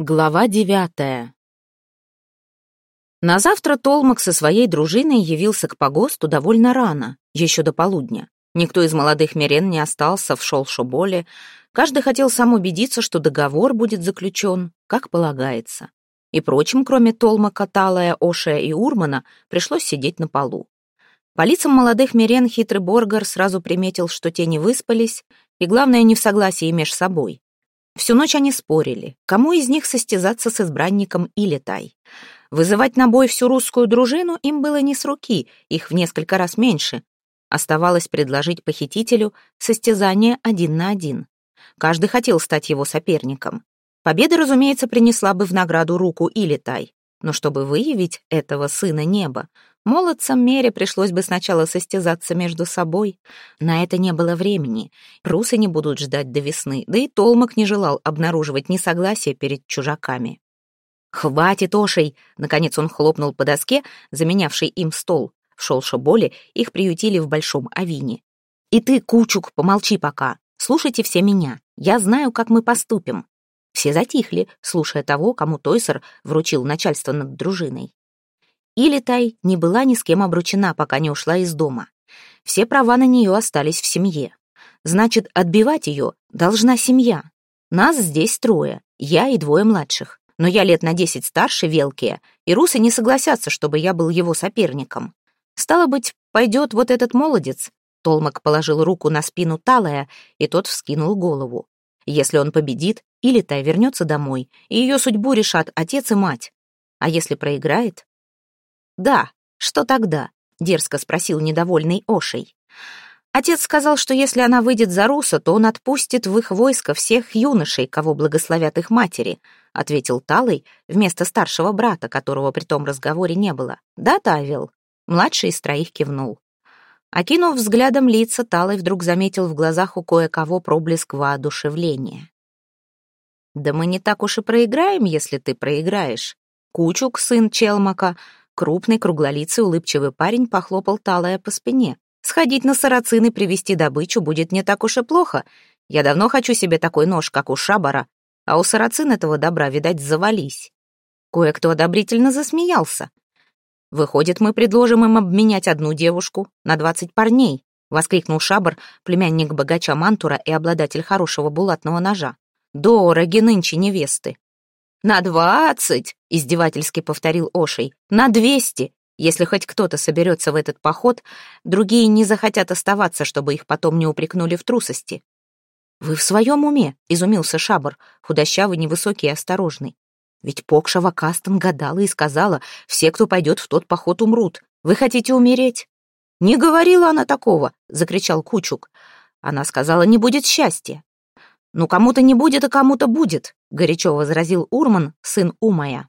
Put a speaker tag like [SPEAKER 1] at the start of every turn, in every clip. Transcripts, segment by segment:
[SPEAKER 1] Глава девятая. На завтра Толмак со своей дружиной явился к погосту довольно рано, еще до полудня. Никто из молодых мирен не остался в Шолшоболе. Каждый хотел сам убедиться, что договор будет заключен, как полагается. И прочим, кроме Толмака, Талая, Ошия и Урмана, пришлось сидеть на полу. По лицам молодых мирен хитрый Боргар сразу приметил, что те не выспались, и, главное, не в согласии меж собой. Всю ночь они спорили, кому из них состязаться с избранником или тай. Вызывать на бой всю русскую дружину им было не с руки, их в несколько раз меньше. Оставалось предложить похитителю состязание один на один. Каждый хотел стать его соперником. Победа, разумеется, принесла бы в награду руку или тай. Но чтобы выявить этого сына неба, Молодцам Мере пришлось бы сначала состязаться между собой. На это не было времени. Русы не будут ждать до весны, да и Толмак не желал обнаруживать несогласие перед чужаками. «Хватит, Ошей!» — наконец он хлопнул по доске, заменявший им стол. В Шолшоболе их приютили в Большом Авине. «И ты, Кучук, помолчи пока. Слушайте все меня. Я знаю, как мы поступим». Все затихли, слушая того, кому Тойсер вручил начальство над дружиной. Илитай не была ни с кем обручена, пока не ушла из дома. Все права на нее остались в семье. Значит, отбивать ее должна семья. Нас здесь трое, я и двое младших. Но я лет на десять старше Велкия, и русы не согласятся, чтобы я был его соперником. Стало быть, пойдет вот этот молодец. Толмак положил руку на спину Талая, и тот вскинул голову. Если он победит, Илитай вернется домой, и ее судьбу решат отец и мать. А если проиграет, «Да, что тогда?» — дерзко спросил недовольный Ошей. Отец сказал, что если она выйдет за Руса, то он отпустит в их войско всех юношей, кого благословят их матери, — ответил Талый вместо старшего брата, которого при том разговоре не было. «Да, Тавил?» Младший из троих кивнул. Окинув взглядом лица, Талый вдруг заметил в глазах у кое-кого проблеск воодушевления. «Да мы не так уж и проиграем, если ты проиграешь. Кучук, сын Челмака, Крупный, круглолицый, улыбчивый парень похлопал Талая по спине. «Сходить на сарацин и привезти добычу будет не так уж и плохо. Я давно хочу себе такой нож, как у Шабара, а у сарацин этого добра, видать, завались». Кое-кто одобрительно засмеялся. «Выходит, мы предложим им обменять одну девушку на двадцать парней», — воскликнул Шабар, племянник богача Мантура и обладатель хорошего булатного ножа. «Дороги нынче невесты». «На двадцать!» — издевательски повторил Ошей. «На двести! Если хоть кто-то соберется в этот поход, другие не захотят оставаться, чтобы их потом не упрекнули в трусости». «Вы в своем уме?» — изумился Шабар, худощавый, невысокий и осторожный. «Ведь Покшава Кастон гадала и сказала, все, кто пойдет в тот поход, умрут. Вы хотите умереть?» «Не говорила она такого!» — закричал Кучук. Она сказала, не будет счастья. «Ну, кому-то не будет, а кому-то будет», — горячо возразил Урман, сын Умая.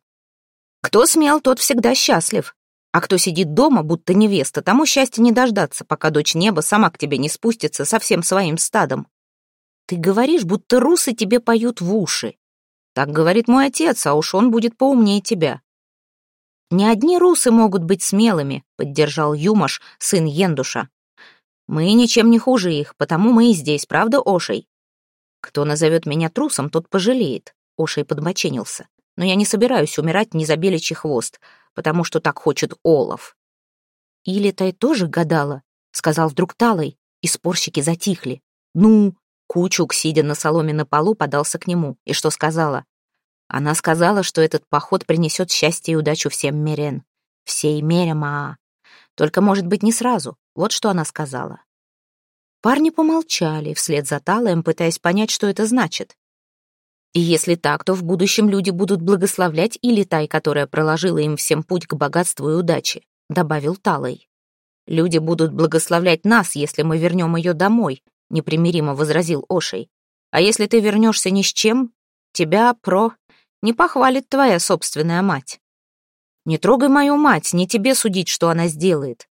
[SPEAKER 1] «Кто смел, тот всегда счастлив. А кто сидит дома, будто невеста, тому счастья не дождаться, пока дочь неба сама к тебе не спустится со всем своим стадом. Ты говоришь, будто русы тебе поют в уши. Так говорит мой отец, а уж он будет поумнее тебя». «Не одни русы могут быть смелыми», — поддержал Юмаш, сын Ендуша. «Мы ничем не хуже их, потому мы и здесь, правда, Ошей?» Кто назовет меня трусом, тот пожалеет. Ошей подмоченился. Но я не собираюсь умирать не за беличий хвост, потому что так хочет Олаф. Или Тай тоже гадала, сказал вдруг Талой, и спорщики затихли. Ну, Кучук, сидя на соломе на полу, подался к нему. И что сказала? Она сказала, что этот поход принесет счастье и удачу всем Мерен. Всей Мерема. Только, может быть, не сразу. Вот что она сказала. Парни помолчали вслед за Талаем, пытаясь понять, что это значит. И если так, то в будущем люди будут благословлять и Летай, которая проложила им всем путь к богатству и удаче, добавил Талай. Люди будут благословлять нас, если мы вернем ее домой, непримиримо возразил Ошей. А если ты вернешься ни с чем, тебя, про, не похвалит твоя собственная мать. Не трогай мою мать, не тебе судить, что она сделает.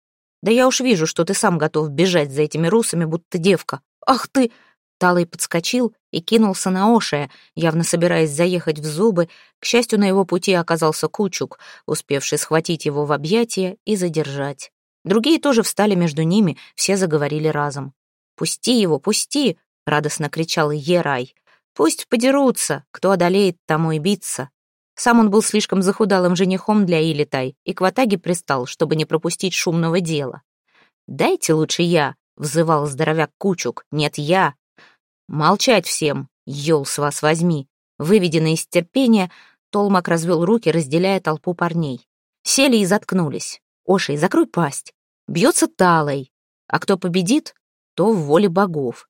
[SPEAKER 1] Да я уж вижу, что ты сам готов бежать за этими русами, будто девка. Ах ты!» Талый подскочил и кинулся на Ошия, явно собираясь заехать в зубы. К счастью, на его пути оказался Кучук, успевший схватить его в объятия и задержать. Другие тоже встали между ними, все заговорили разом. «Пусти его, пусти!» — радостно кричал Ерай. Пусть подерутся, кто одолеет, тому и биться. Сам он был слишком захудалым женихом для Илитай и к ватаге пристал, чтобы не пропустить шумного дела. «Дайте лучше я», — взывал здоровяк Кучук. «Нет, я». «Молчать всем, ел с вас возьми». Выведенный из терпения, Толмак развел руки, разделяя толпу парней. Сели и заткнулись. «Ошей, закрой пасть». Бьется талой. А кто победит, то в воле богов.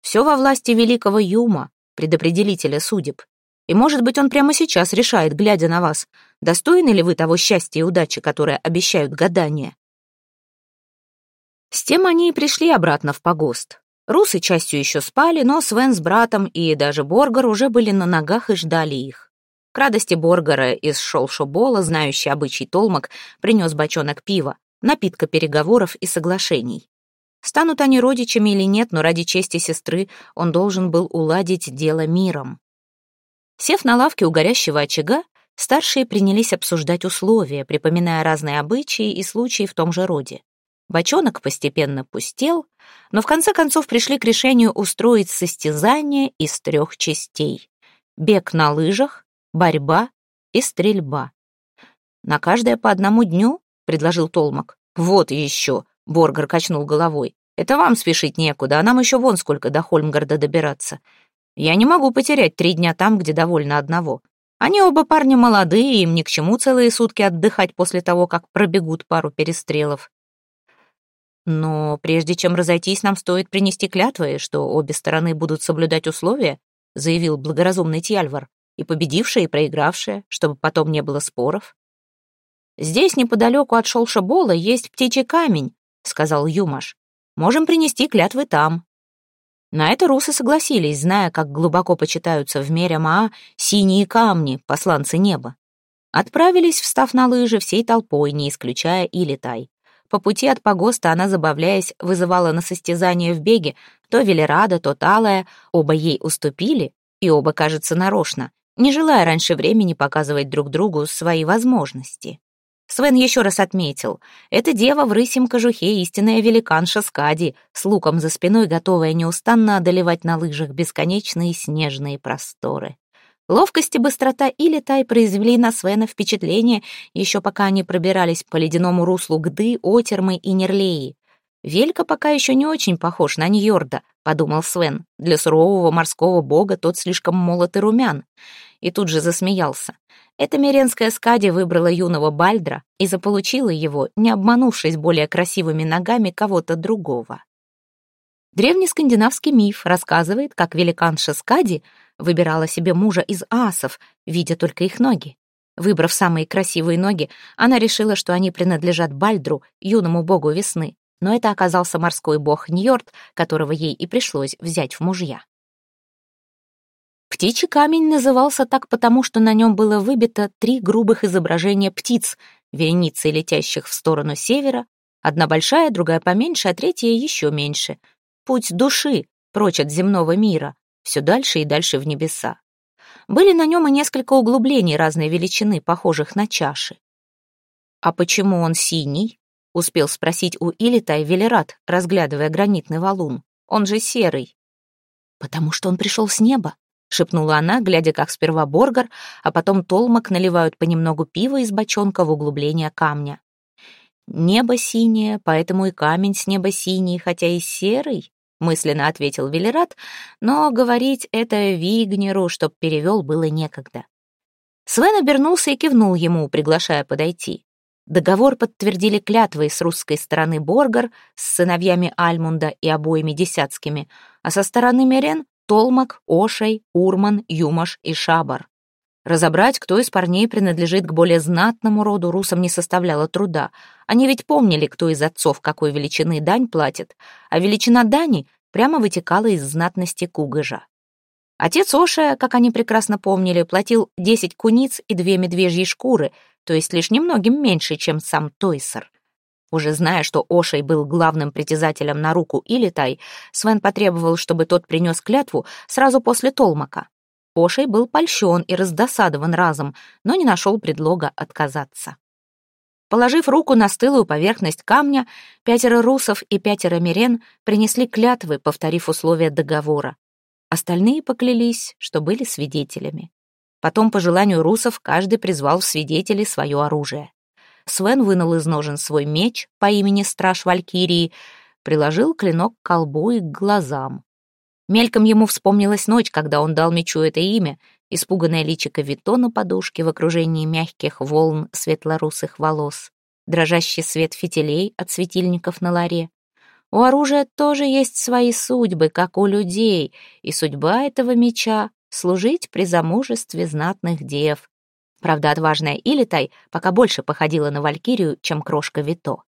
[SPEAKER 1] Все во власти великого Юма, предопределителя судеб. И, может быть, он прямо сейчас решает, глядя на вас, достойны ли вы того счастья и удачи, которые обещают гадания. С тем они и пришли обратно в погост. Русы частью еще спали, но Свен с братом и даже Боргар уже были на ногах и ждали их. К радости Боргара из Шолшобола, знающий обычай Толмак, принес бочонок пива, напитка переговоров и соглашений. Станут они родичами или нет, но ради чести сестры он должен был уладить дело миром. Сев на лавке у горящего очага, старшие принялись обсуждать условия, припоминая разные обычаи и случаи в том же роде. Бочонок постепенно пустел, но в конце концов пришли к решению устроить состязание из трех частей. Бег на лыжах, борьба и стрельба. «На каждое по одному дню?» — предложил Толмак. «Вот еще!» — Боргар качнул головой. «Это вам спешить некуда, а нам еще вон сколько до Хольмгарда добираться. Я не могу потерять три дня там, где довольно одного. Они оба парня молодые, им ни к чему целые сутки отдыхать после того, как пробегут пару перестрелов. Но прежде чем разойтись, нам стоит принести клятвы, что обе стороны будут соблюдать условия, заявил благоразумный Тьяльвар, и победившая, и проигравшая, чтобы потом не было споров. «Здесь, неподалеку от Шолшабола, есть птичий камень», — сказал Юмаш. «Можем принести клятвы там». На это русы согласились, зная, как глубоко почитаются в мире Маа синие камни, посланцы неба. Отправились, встав на лыжи, всей толпой, не исключая и летай. По пути от погоста она, забавляясь, вызывала на состязание в беге то Велерада, то Талая, оба ей уступили, и оба, кажется, нарочно, не желая раньше времени показывать друг другу свои возможности. Свен еще раз отметил, эта дева в рысем кожухе истинная великанша Скади, с луком за спиной, готовая неустанно одолевать на лыжах бесконечные снежные просторы. Ловкость и быстрота Илитай произвели на Свена впечатление, еще пока они пробирались по ледяному руслу Гды, Отермы и Нерлеи. «Велька пока еще не очень похож на Ньорда», — подумал Свен. «Для сурового морского бога тот слишком молод и румян». И тут же засмеялся. Эта меренская скади выбрала юного Бальдра и заполучила его, не обманувшись более красивыми ногами кого-то другого. Древний скандинавский миф рассказывает, как великанша Скади выбирала себе мужа из асов, видя только их ноги. Выбрав самые красивые ноги, она решила, что они принадлежат Бальдру, юному богу весны, но это оказался морской бог Ньорд, которого ей и пришлось взять в мужья. Птичий камень назывался так потому, что на нем было выбито три грубых изображения птиц, вереницы летящих в сторону севера, одна большая, другая поменьше, а третья еще меньше. Путь души, прочь от земного мира, все дальше и дальше в небеса. Были на нем и несколько углублений разной величины, похожих на чаши. «А почему он синий?» — успел спросить у Илитай Велерат, разглядывая гранитный валун. «Он же серый». «Потому что он пришел с неба», — шепнула она, глядя, как сперва Боргар, а потом Толмак наливают понемногу пива из бочонка в углубление камня. «Небо синее, поэтому и камень с неба синий, хотя и серый», — мысленно ответил Велерат, но говорить это Вигнеру, чтоб перевел, было некогда. Свен обернулся и кивнул ему, приглашая подойти. Договор подтвердили клятвой с русской стороны Боргар с сыновьями Альмунда и обоими десятскими, а со стороны Мерен Толмак, Ошей, Урман, Юмаш и Шабар. Разобрать, кто из парней принадлежит к более знатному роду, русам не составляло труда. Они ведь помнили, кто из отцов какой величины дань платит, а величина дани прямо вытекала из знатности Кугыжа. Отец Ошия, как они прекрасно помнили, платил 10 куниц и две медвежьи шкуры, то есть лишь немногим меньше, чем сам Тойсер. Уже зная, что Ошей был главным притязателем на руку Илитай, Свен потребовал, чтобы тот принес клятву сразу после Толмака. Ошей был польщен и раздосадован разом, но не нашел предлога отказаться. Положив руку на стылую поверхность камня, пятеро русов и пятеро мирен принесли клятвы, повторив условия договора. Остальные поклялись, что были свидетелями. Потом, по желанию русов, каждый призвал в свидетели свое оружие. Свен вынул из ножен свой меч по имени Страж Валькирии, приложил клинок к колбу и к глазам. Мельком ему вспомнилась ночь, когда он дал мечу это имя, испуганное личико Вито на подушке в окружении мягких волн светлорусых волос, дрожащий свет фитилей от светильников на ларе. У оружия тоже есть свои судьбы, как у людей, и судьба этого меча — служить при замужестве знатных дев. Правда, отважная Илитай пока больше походила на валькирию, чем крошка Вито.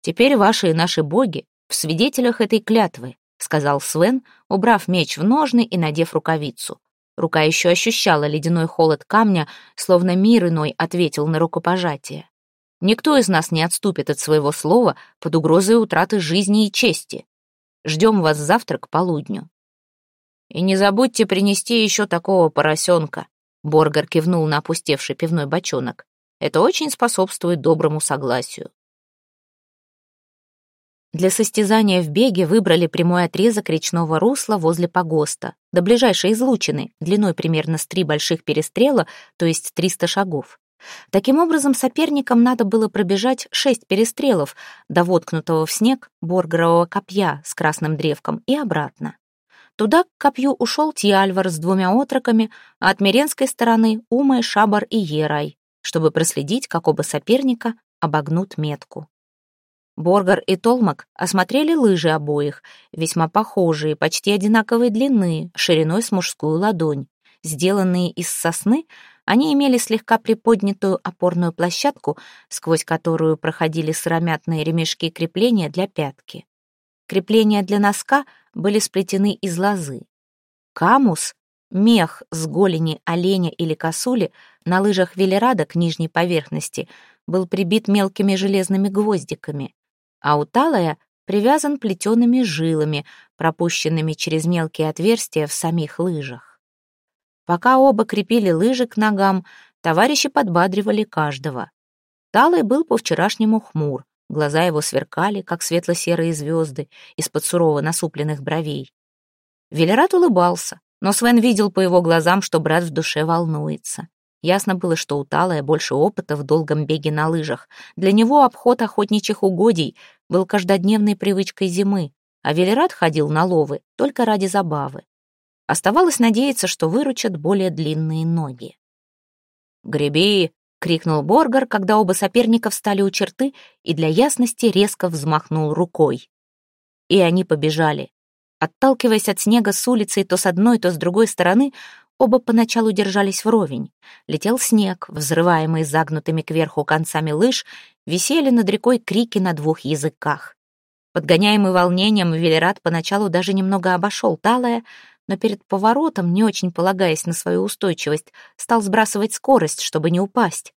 [SPEAKER 1] «Теперь ваши и наши боги в свидетелях этой клятвы», — сказал Свен, убрав меч в ножны и надев рукавицу. Рука еще ощущала ледяной холод камня, словно мир иной ответил на рукопожатие. Никто из нас не отступит от своего слова под угрозой утраты жизни и чести. Ждем вас завтра к полудню. И не забудьте принести еще такого поросенка. Боргар кивнул на опустевший пивной бочонок. Это очень способствует доброму согласию. Для состязания в беге выбрали прямой отрезок речного русла возле погоста, до ближайшей излучины, длиной примерно с три больших перестрела, то есть 300 шагов. Таким образом, соперникам надо было пробежать шесть перестрелов до воткнутого в снег боргрового копья с красным древком и обратно. Туда к копью ушел Тиальвар с двумя отроками, а от Миренской стороны — Умай, Шабар и Ерай, чтобы проследить, как оба соперника обогнут метку. Боргар и Толмак осмотрели лыжи обоих, весьма похожие, почти одинаковой длины, шириной с мужскую ладонь. Сделанные из сосны, они имели слегка приподнятую опорную площадку, сквозь которую проходили сыромятные ремешки крепления для пятки. Крепления для носка были сплетены из лозы. Камус, мех с голени оленя или косули, на лыжах велерада к нижней поверхности был прибит мелкими железными гвоздиками, а у талая привязан плетеными жилами, пропущенными через мелкие отверстия в самих лыжах. Пока оба крепили лыжи к ногам, товарищи подбадривали каждого. Талый был по-вчерашнему хмур, глаза его сверкали, как светло-серые звезды, из-под сурово насупленных бровей. Велерат улыбался, но Свен видел по его глазам, что брат в душе волнуется. Ясно было, что у Талая больше опыта в долгом беге на лыжах. Для него обход охотничьих угодий был каждодневной привычкой зимы, а Велерат ходил на ловы только ради забавы. Оставалось надеяться, что выручат более длинные ноги. «Греби!» — крикнул Боргар, когда оба соперника встали у черты и для ясности резко взмахнул рукой. И они побежали. Отталкиваясь от снега с улицы то с одной, то с другой стороны, оба поначалу держались вровень. Летел снег, взрываемый загнутыми кверху концами лыж, висели над рекой крики на двух языках. Подгоняемый волнением, Велерат поначалу даже немного обошел Талая, но перед поворотом, не очень полагаясь на свою устойчивость, стал сбрасывать скорость, чтобы не упасть.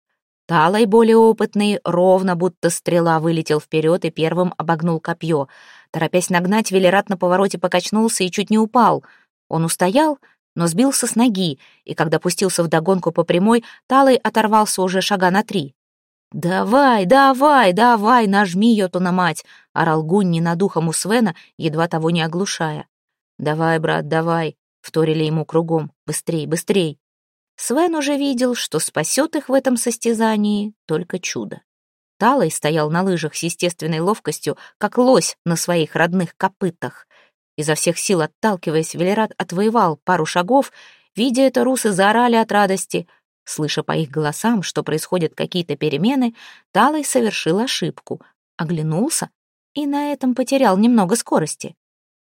[SPEAKER 1] Талай, более опытный, ровно будто стрела вылетел вперед и первым обогнул копье. Торопясь нагнать, Велерат на повороте покачнулся и чуть не упал. Он устоял, но сбился с ноги, и когда пустился вдогонку по прямой, Талай оторвался уже шага на три. «Давай, давай, давай, нажми йоту на мать!» — орал Гунни над ухом у Свена, едва того не оглушая. «Давай, брат, давай!» — вторили ему кругом. «Быстрей, быстрей!» Свен уже видел, что спасет их в этом состязании только чудо. Талой стоял на лыжах с естественной ловкостью, как лось на своих родных копытах. Изо всех сил отталкиваясь, Велерат отвоевал пару шагов. Видя это, русы заорали от радости. Слыша по их голосам, что происходят какие-то перемены, Талой совершил ошибку, оглянулся и на этом потерял немного скорости.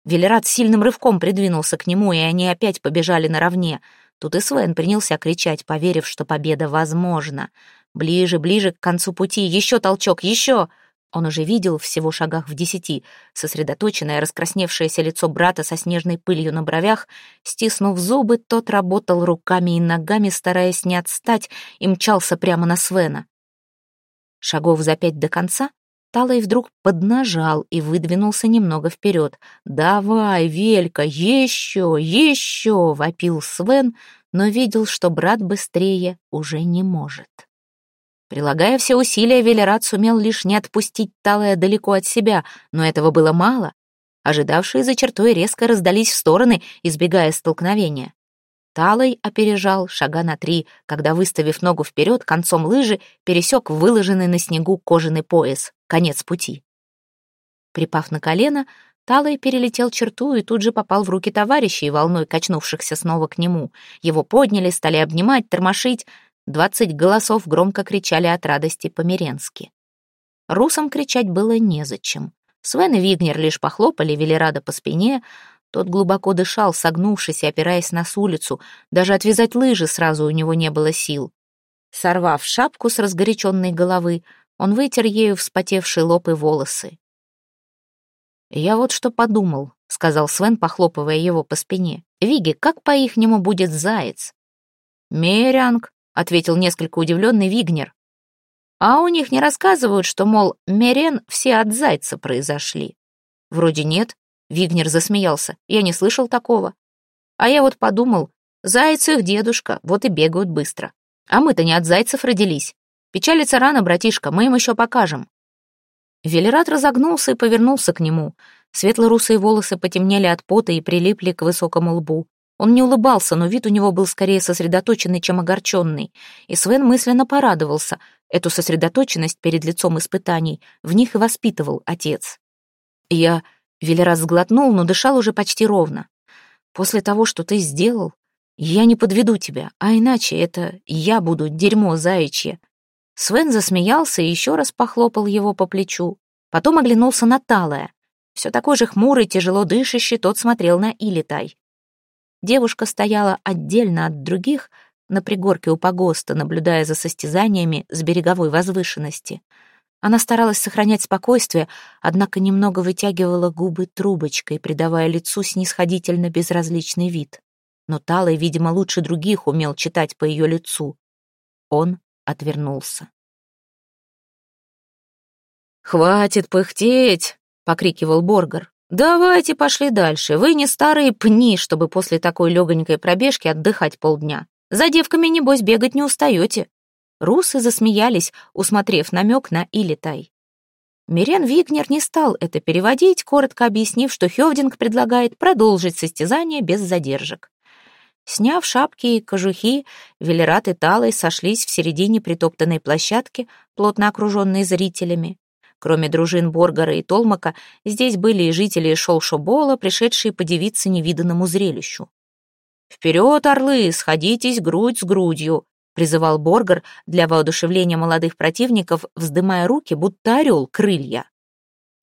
[SPEAKER 1] Велерат сильным рывком придвинулся к нему, и они опять побежали наравне. Тут и Свен принялся кричать, поверив, что победа возможна. Ближе, ближе к концу пути, еще толчок, еще! Он уже видел всего шагах в десяти, сосредоточенное раскрасневшееся лицо брата со снежной пылью на бровях. Стиснув зубы, тот работал руками и ногами, стараясь не отстать, и мчался прямо на Свена. Шагов за пять до конца Талой вдруг поднажал и выдвинулся немного вперед. «Давай, Велька, еще, еще!» — вопил Свен, но видел, что брат быстрее уже не может. Прилагая все усилия, Велерат сумел лишь не отпустить Талая далеко от себя, но этого было мало. Ожидавшие за чертой резко раздались в стороны, избегая столкновения. Талой опережал шага на три, когда, выставив ногу вперед, концом лыжи пересек выложенный на снегу кожаный пояс. Конец пути. Припав на колено, Талой перелетел черту и тут же попал в руки товарищей, волной качнувшихся снова к нему. Его подняли, стали обнимать, тормошить. Двадцать голосов громко кричали от радости по-меренски. Русам кричать было незачем. Свен и Вигнер лишь похлопали Велерада по спине. Тот глубоко дышал, согнувшись и опираясь на улицу. Даже отвязать лыжи сразу у него не было сил. Сорвав шапку с разгоряченной головы, он вытер ею вспотевший лоб и волосы. «Я вот что подумал», — сказал Свен, похлопывая его по спине. «Виги, как по-ихнему будет заяц?» «Мерянг», — ответил несколько удивленный Вигнер. «А у них не рассказывают, что, мол, мерен все от зайца произошли?» «Вроде нет», — Вигнер засмеялся. «Я не слышал такого». «А я вот подумал, заяц их дедушка, вот и бегают быстро. А мы-то не от зайцев родились. Печалиться рано, братишка, мы им еще покажем». Велерат разогнулся и повернулся к нему. Светло-русые волосы потемнели от пота и прилипли к высокому лбу. Он не улыбался, но вид у него был скорее сосредоточенный, чем огорченный. И Свен мысленно порадовался. Эту сосредоточенность перед лицом испытаний в них и воспитывал отец. Я Велерат сглотнул, но дышал уже почти ровно. «После того, что ты сделал, я не подведу тебя, а иначе это я буду дерьмо заячье, Свен засмеялся и еще раз похлопал его по плечу. Потом оглянулся на Талая. Все такой же хмурый, тяжело дышащий, тот смотрел на Илитай. Девушка стояла отдельно от других на пригорке у погоста, наблюдая за состязаниями с береговой возвышенности. Она старалась сохранять спокойствие, однако немного вытягивала губы трубочкой, придавая лицу снисходительно безразличный вид. Но Талай, видимо, лучше других умел читать по ее лицу. Он отвернулся. «Хватит пыхтеть!» — покрикивал Боргар. «Давайте пошли дальше. Вы не старые пни, чтобы после такой легонькой пробежки отдыхать полдня. За девками, небось, бегать не устаете». Русы засмеялись, усмотрев намек на Илитай. Мирен Вигнер не стал это переводить, коротко объяснив, что Хевдинг предлагает продолжить состязание без задержек. Сняв шапки и кожухи, Велерат и Талой сошлись в середине притоптанной площадки, плотно окруженной зрителями. Кроме дружин Боргара и Толмака, здесь были и жители Шолшобола, пришедшие подивиться невиданному зрелищу. «Вперед, орлы, сходитесь грудь с грудью!» — призывал Боргар для воодушевления молодых противников, вздымая руки, будто орел, крылья.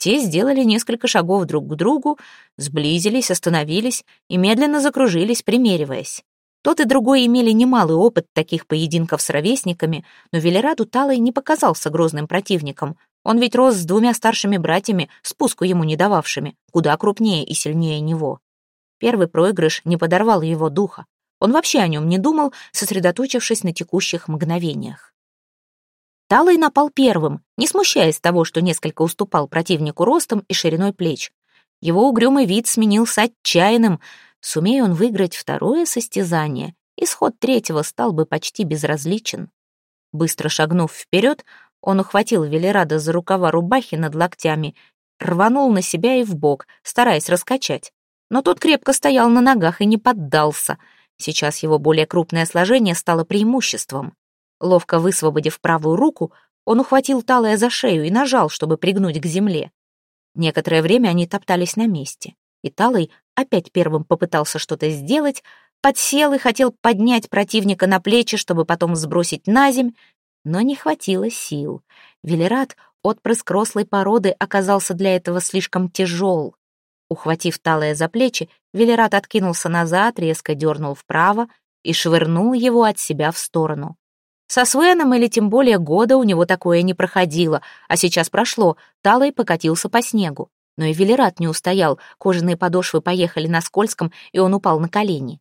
[SPEAKER 1] Те сделали несколько шагов друг к другу, сблизились, остановились и медленно закружились, примериваясь. Тот и другой имели немалый опыт таких поединков с ровесниками, но Велераду Талой не показался грозным противником. Он ведь рос с двумя старшими братьями, спуску ему не дававшими, куда крупнее и сильнее него. Первый проигрыш не подорвал его духа. Он вообще о нем не думал, сосредоточившись на текущих мгновениях. Талый напал первым, не смущаясь того, что несколько уступал противнику ростом и шириной плеч. Его угрюмый вид сменился отчаянным. Сумея он выиграть второе состязание, исход третьего стал бы почти безразличен. Быстро шагнув вперед, он ухватил Велерада за рукава рубахи над локтями, рванул на себя и в бок, стараясь раскачать. Но тот крепко стоял на ногах и не поддался. Сейчас его более крупное сложение стало преимуществом. Ловко высвободив правую руку, он ухватил Талая за шею и нажал, чтобы пригнуть к земле. Некоторое время они топтались на месте, и Талый опять первым попытался что-то сделать, подсел и хотел поднять противника на плечи, чтобы потом сбросить на земь, но не хватило сил. Велерат, отпрыск рослой породы, оказался для этого слишком тяжел. Ухватив Талая за плечи, Велерат откинулся назад, резко дернул вправо и швырнул его от себя в сторону. Со Свеном или тем более года у него такое не проходило, а сейчас прошло, Талой покатился по снегу. Но и Велерат не устоял, кожаные подошвы поехали на скользком, и он упал на колени.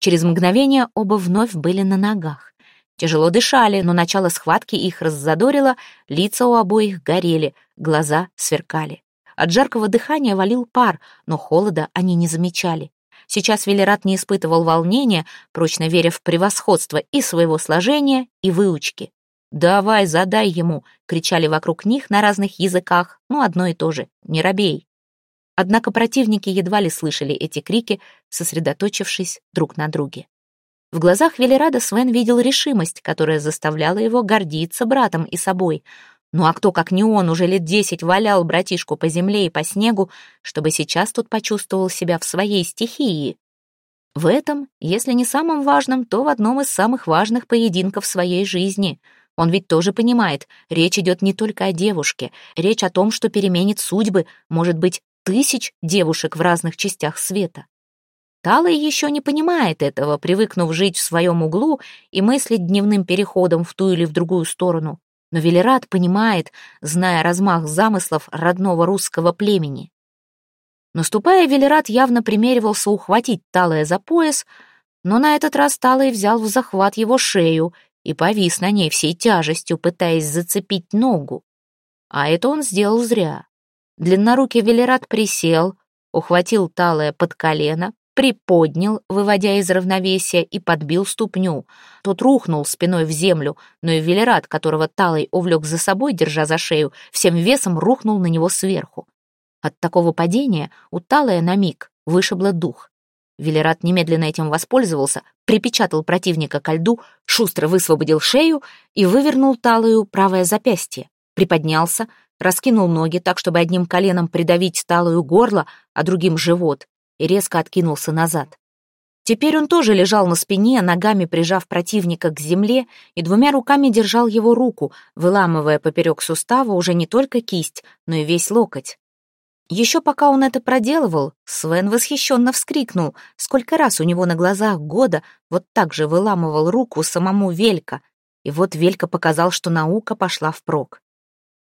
[SPEAKER 1] Через мгновение оба вновь были на ногах. Тяжело дышали, но начало схватки их раззадорило, лица у обоих горели, глаза сверкали. От жаркого дыхания валил пар, но холода они не замечали. Сейчас Велерат не испытывал волнения, прочно веря в превосходство и своего сложения, и выучки. «Давай, задай ему!» — кричали вокруг них на разных языках, ну, одно и то же. «Не робей!» Однако противники едва ли слышали эти крики, сосредоточившись друг на друге. В глазах Велерада Свен видел решимость, которая заставляла его гордиться братом и собой. Ну а кто, как не он, уже лет десять валял братишку по земле и по снегу, чтобы сейчас тут почувствовал себя в своей стихии? В этом, если не самым важным, то в одном из самых важных поединков своей жизни. Он ведь тоже понимает, речь идет не только о девушке, речь о том, что переменит судьбы, может быть, тысяч девушек в разных частях света. Талай еще не понимает этого, привыкнув жить в своем углу и мыслить дневным переходом в ту или в другую сторону. Но Велерат понимает, зная размах замыслов родного русского племени. Наступая, Велерат явно примеривался ухватить Талая за пояс, но на этот раз Талай взял в захват его шею и повис на ней всей тяжестью, пытаясь зацепить ногу. А это он сделал зря. Длиннорукий Велерат присел, ухватил Талая под колено, приподнял, выводя из равновесия, и подбил ступню. Тот рухнул спиной в землю, но и Велерат, которого Талой увлек за собой, держа за шею, всем весом рухнул на него сверху. От такого падения у Талая на миг вышибло дух. Велерат немедленно этим воспользовался, припечатал противника ко льду, шустро высвободил шею и вывернул Талаю правое запястье. Приподнялся, раскинул ноги так, чтобы одним коленом придавить Талаю горло, а другим — живот, и резко откинулся назад. Теперь он тоже лежал на спине, ногами прижав противника к земле и двумя руками держал его руку, выламывая поперек сустава уже не только кисть, но и весь локоть. Еще пока он это проделывал, Свен восхищенно вскрикнул, сколько раз у него на глазах года вот так же выламывал руку самому Велька, и вот Велька показал, что наука пошла впрок.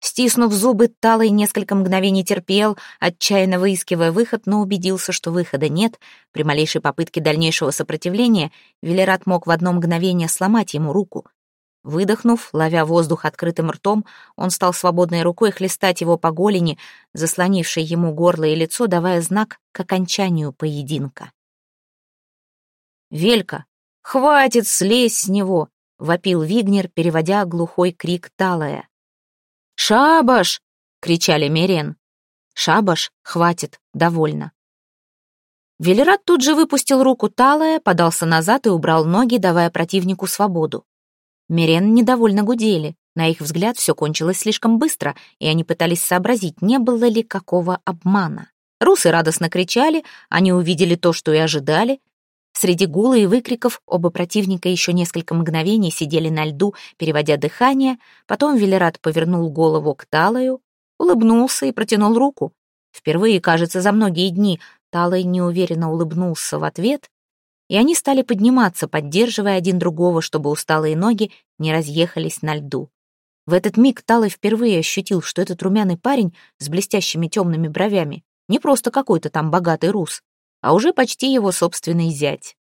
[SPEAKER 1] Стиснув зубы, Талой несколько мгновений терпел, отчаянно выискивая выход, но убедился, что выхода нет. При малейшей попытке дальнейшего сопротивления Велерат мог в одно мгновение сломать ему руку. Выдохнув, ловя воздух открытым ртом, он стал свободной рукой хлестать его по голени, заслонившей ему горло и лицо, давая знак к окончанию поединка. «Велька, хватит, слезь с него!» — вопил Вигнер, переводя глухой крик Талая. «Шабаш!» — кричали Мерен. «Шабаш, хватит, довольно». Велерат тут же выпустил руку Талая, подался назад и убрал ноги, давая противнику свободу. Мирен недовольно гудели. На их взгляд все кончилось слишком быстро, и они пытались сообразить, не было ли какого обмана. Русы радостно кричали, они увидели то, что и ожидали. Среди гула и выкриков оба противника еще несколько мгновений сидели на льду, переводя дыхание, потом Велерат повернул голову к Талаю, улыбнулся и протянул руку. Впервые, кажется, за многие дни Талай неуверенно улыбнулся в ответ, и они стали подниматься, поддерживая один другого, чтобы усталые ноги не разъехались на льду. В этот миг Талой впервые ощутил, что этот румяный парень с блестящими темными бровями не просто какой-то там богатый рус, а уже почти его собственный зять.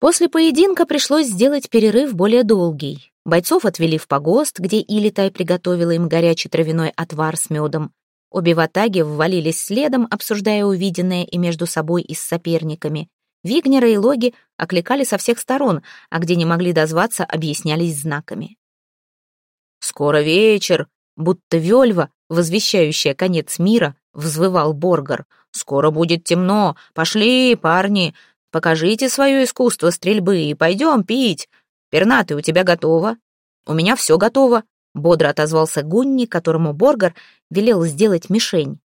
[SPEAKER 1] После поединка пришлось сделать перерыв более долгий. Бойцов отвели в погост, где Илитай приготовила им горячий травяной отвар с медом. Обе ватаги ввалились следом, обсуждая увиденное и между собой, и с соперниками. Вигнера и Логи окликали со всех сторон, а где не могли дозваться, объяснялись знаками. «Скоро вечер!» Будто Вельва, возвещающая конец мира, взвывал Боргар. «Скоро будет темно! Пошли, парни! Покажите свое искусство стрельбы и пойдем пить! Пернатый, у тебя готово?» «У меня все готово!» Бодро отозвался Гунни, которому Боргар велел сделать мишень.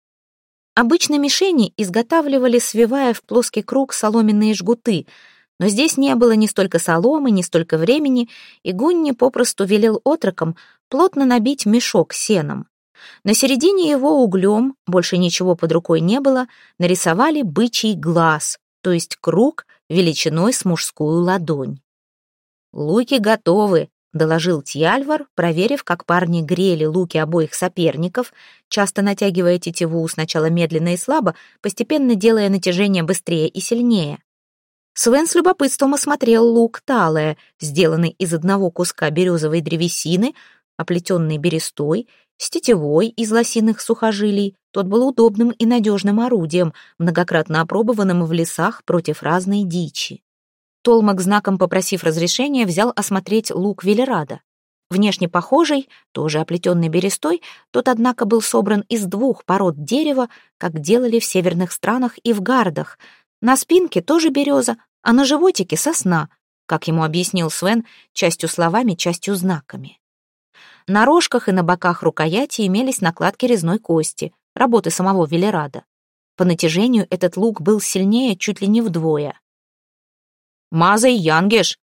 [SPEAKER 1] Обычно мишени изготавливали, свивая в плоский круг соломенные жгуты, но здесь не было ни столько соломы, ни столько времени, и Гунни попросту велел отрокам плотно набить мешок сеном. На середине его углем, больше ничего под рукой не было, нарисовали бычий глаз, то есть круг величиной с мужскую ладонь. «Луки готовы», — доложил Тьяльвар, проверив, как парни грели луки обоих соперников, часто натягивая тетиву сначала медленно и слабо, постепенно делая натяжение быстрее и сильнее. Свен с любопытством осмотрел лук Талая, сделанный из одного куска березовой древесины, оплетенный берестой, с тетивой из лосиных сухожилий. Тот был удобным и надежным орудием, многократно опробованным в лесах против разной дичи. Толмак, знаком попросив разрешения, взял осмотреть лук Велерада. Внешне похожий, тоже оплетенный берестой, тот, однако, был собран из двух пород дерева, как делали в северных странах и в гардах. На спинке тоже береза, а на животике сосна, как ему объяснил Свен, частью словами, частью знаками. На рожках и на боках рукояти имелись накладки резной кости, работы самого Велерада. По натяжению этот лук был сильнее чуть ли не вдвое. «Мазай Янгеш!»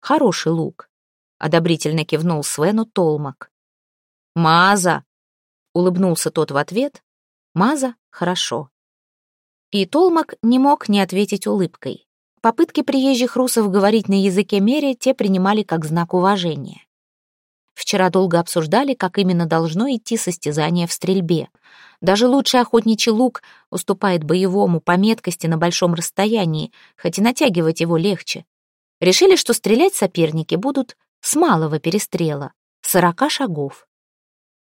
[SPEAKER 1] «Хороший лук», — одобрительно кивнул Свену Толмак. «Маза!» — улыбнулся тот в ответ. «Маза — хорошо». И Толмак не мог не ответить улыбкой. Попытки приезжих русов говорить на языке мере те принимали как знак уважения. Вчера долго обсуждали, как именно должно идти состязание в стрельбе. Даже лучший охотничий лук уступает боевому по меткости на большом расстоянии, хоть и натягивать его легче. Решили, что стрелять соперники будут с малого перестрела, сорока шагов.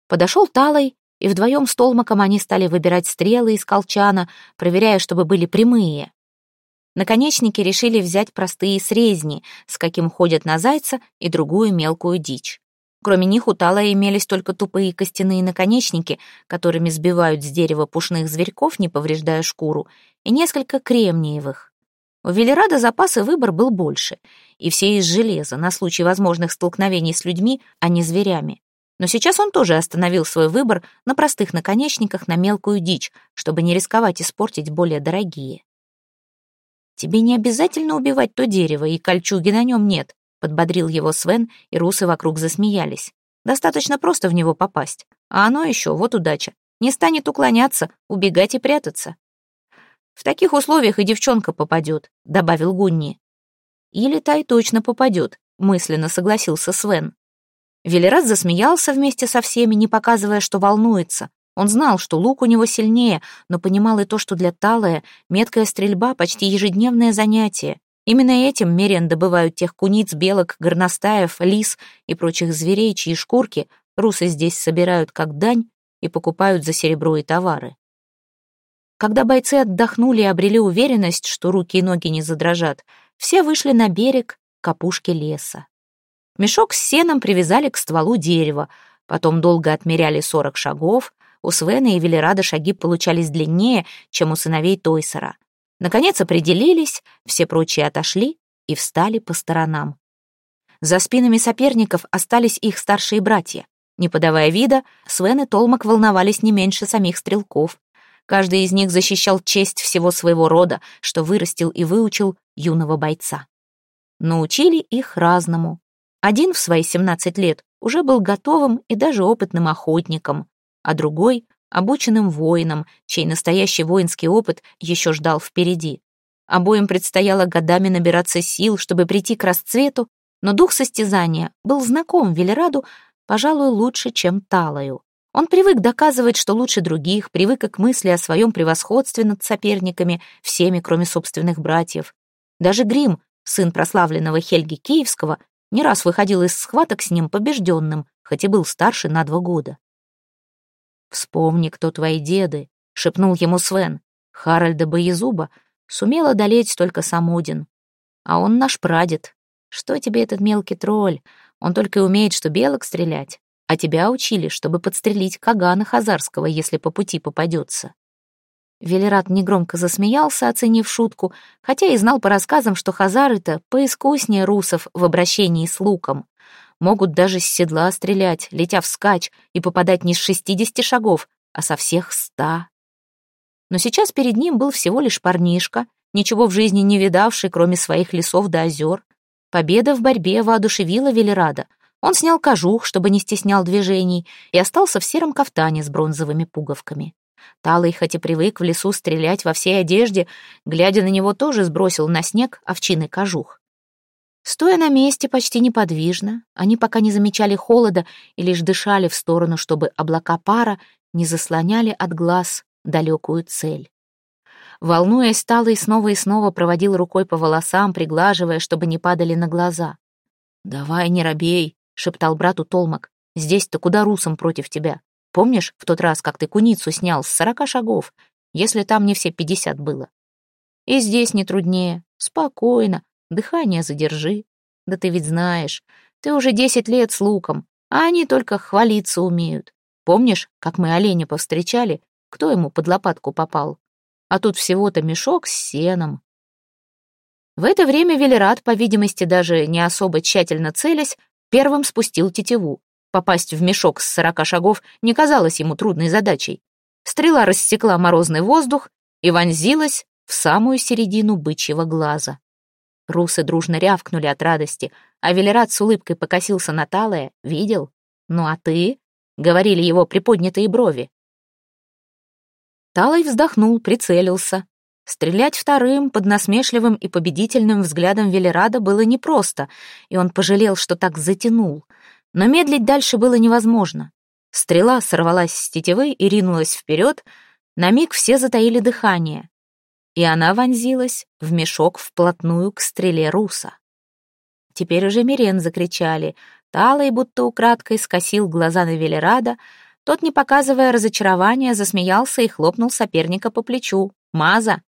[SPEAKER 1] Подошел Талой, и вдвоем с Толмаком они стали выбирать стрелы из колчана, проверяя, чтобы были прямые. Наконечники решили взять простые срезни, с каким ходят на зайца и другую мелкую дичь. Кроме них у Тала имелись только тупые костяные наконечники, которыми сбивают с дерева пушных зверьков, не повреждая шкуру, и несколько кремниевых. У Велерада запас и выбор был больше, и все из железа, на случай возможных столкновений с людьми, а не зверями. Но сейчас он тоже остановил свой выбор на простых наконечниках на мелкую дичь, чтобы не рисковать испортить более дорогие. «Тебе не обязательно убивать то дерево, и кольчуги на нем нет», подбодрил его Свен, и русы вокруг засмеялись. Достаточно просто в него попасть. А оно еще, вот удача. Не станет уклоняться, убегать и прятаться. В таких условиях и девчонка попадет, добавил Гунни. Или та и точно попадет, мысленно согласился Свен. Велерат засмеялся вместе со всеми, не показывая, что волнуется. Он знал, что лук у него сильнее, но понимал и то, что для Талая меткая стрельба — почти ежедневное занятие. Именно этим Мерен добывают тех куниц, белок, горностаев, лис и прочих зверей, чьи шкурки русы здесь собирают как дань и покупают за серебро и товары. Когда бойцы отдохнули и обрели уверенность, что руки и ноги не задрожат, все вышли на берег к опушке леса. Мешок с сеном привязали к стволу дерева, потом долго отмеряли сорок шагов, у Свена и Велерада шаги получались длиннее, чем у сыновей Тойсера. Наконец определились, все прочие отошли и встали по сторонам. За спинами соперников остались их старшие братья. Не подавая вида, Свен и Толмак волновались не меньше самих стрелков. Каждый из них защищал честь всего своего рода, что вырастил и выучил юного бойца. Научили их разному. Один в свои 17 лет уже был готовым и даже опытным охотником, а другой обученным воинам, чей настоящий воинский опыт еще ждал впереди. Обоим предстояло годами набираться сил, чтобы прийти к расцвету, но дух состязания был знаком Велераду, пожалуй, лучше, чем Талаю. Он привык доказывать, что лучше других, привык к мысли о своем превосходстве над соперниками, всеми, кроме собственных братьев. Даже Грим, сын прославленного Хельги Киевского, не раз выходил из схваток с ним побежденным, хоть и был старше на два года. «Вспомни, кто твои деды», — шепнул ему Свен. «Харальда Боезуба сумел одолеть только сам Один. А он наш прадед. Что тебе этот мелкий тролль? Он только и умеет, что белок стрелять. А тебя учили, чтобы подстрелить Кагана Хазарского, если по пути попадется». Велерат негромко засмеялся, оценив шутку, хотя и знал по рассказам, что хазары-то поискуснее русов в обращении с луком могут даже с седла стрелять, летя вскачь, и попадать не с шестидесяти шагов, а со всех ста. Но сейчас перед ним был всего лишь парнишка, ничего в жизни не видавший, кроме своих лесов да озер. Победа в борьбе воодушевила Велерада. Он снял кожух, чтобы не стеснял движений, и остался в сером кафтане с бронзовыми пуговками. Талый, хоть и привык в лесу стрелять во всей одежде, глядя на него, тоже сбросил на снег овчиный кожух. Стоя на месте почти неподвижно, они пока не замечали холода и лишь дышали в сторону, чтобы облака пара не заслоняли от глаз далекую цель. Волнуясь, стала и снова и снова проводил рукой по волосам, приглаживая, чтобы не падали на глаза. «Давай, не робей», — шептал брату Толмак. «Здесь-то куда русам против тебя? Помнишь в тот раз, как ты куницу снял с сорока шагов, если там не все пятьдесят было? И здесь не труднее. Спокойно, Дыхание задержи. Да ты ведь знаешь, ты уже десять лет с луком. а они только хвалиться умеют. Помнишь, как мы оленя повстречали? Кто ему под лопатку попал? А тут всего-то мешок с сеном. В это время Велерат, по видимости, даже не особо тщательно целясь, первым спустил тетиву. Попасть в мешок с сорока шагов не казалось ему трудной задачей. Стрела рассекла морозный воздух и вонзилась в самую середину бычьего глаза. Русы дружно рявкнули от радости, а Велерат с улыбкой покосился на Талая, видел. «Ну а ты?» — говорили его приподнятые брови. Талай вздохнул, прицелился. Стрелять вторым под насмешливым и победительным взглядом Велерада было непросто, и он пожалел, что так затянул. Но медлить дальше было невозможно. Стрела сорвалась с тетивы и ринулась вперед. На миг все затаили дыхание и она вонзилась в мешок вплотную к стреле руса. Теперь уже Мирен закричали. Талой будто украдкой скосил глаза на Велерада. Тот, не показывая разочарования, засмеялся и хлопнул соперника по плечу. «Маза!»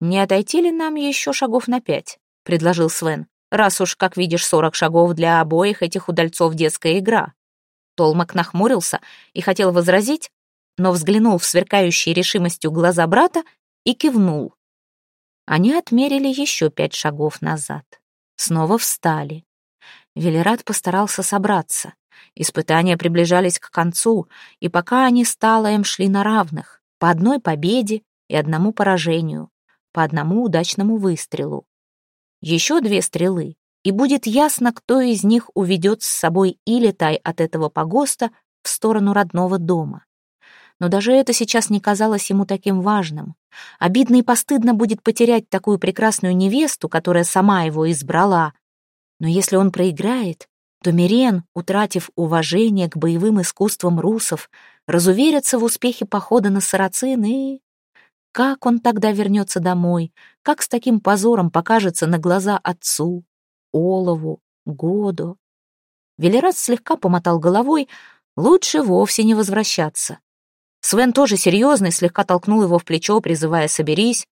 [SPEAKER 1] «Не отойти ли нам еще шагов на пять?» — предложил Свен. «Раз уж, как видишь, сорок шагов для обоих этих удальцов детская игра». Толмак нахмурился и хотел возразить, но взглянул в сверкающие решимостью глаза брата и кивнул. Они отмерили еще пять шагов назад. Снова встали. Велерат постарался собраться. Испытания приближались к концу, и пока они с Талаем шли на равных, по одной победе и одному поражению, по одному удачному выстрелу. Еще две стрелы, и будет ясно, кто из них уведет с собой Илитай от этого погоста в сторону родного дома но даже это сейчас не казалось ему таким важным. Обидно и постыдно будет потерять такую прекрасную невесту, которая сама его избрала. Но если он проиграет, то Мирен, утратив уважение к боевым искусствам русов, разуверится в успехе похода на Сарацин и... Как он тогда вернется домой? Как с таким позором покажется на глаза отцу, Олову, Году? Велерат слегка помотал головой, лучше вовсе не возвращаться. Свен тоже серьезный, слегка толкнул его в плечо, призывая «соберись».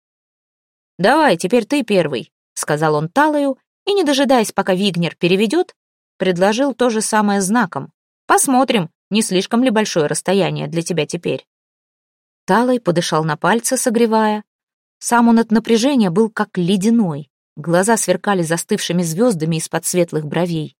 [SPEAKER 1] «Давай, теперь ты первый», — сказал он Талаю, и, не дожидаясь, пока Вигнер переведет, предложил то же самое знаком. «Посмотрим, не слишком ли большое расстояние для тебя теперь». Талай подышал на пальцы, согревая. Сам он от напряжения был как ледяной. Глаза сверкали застывшими звездами из-под светлых бровей.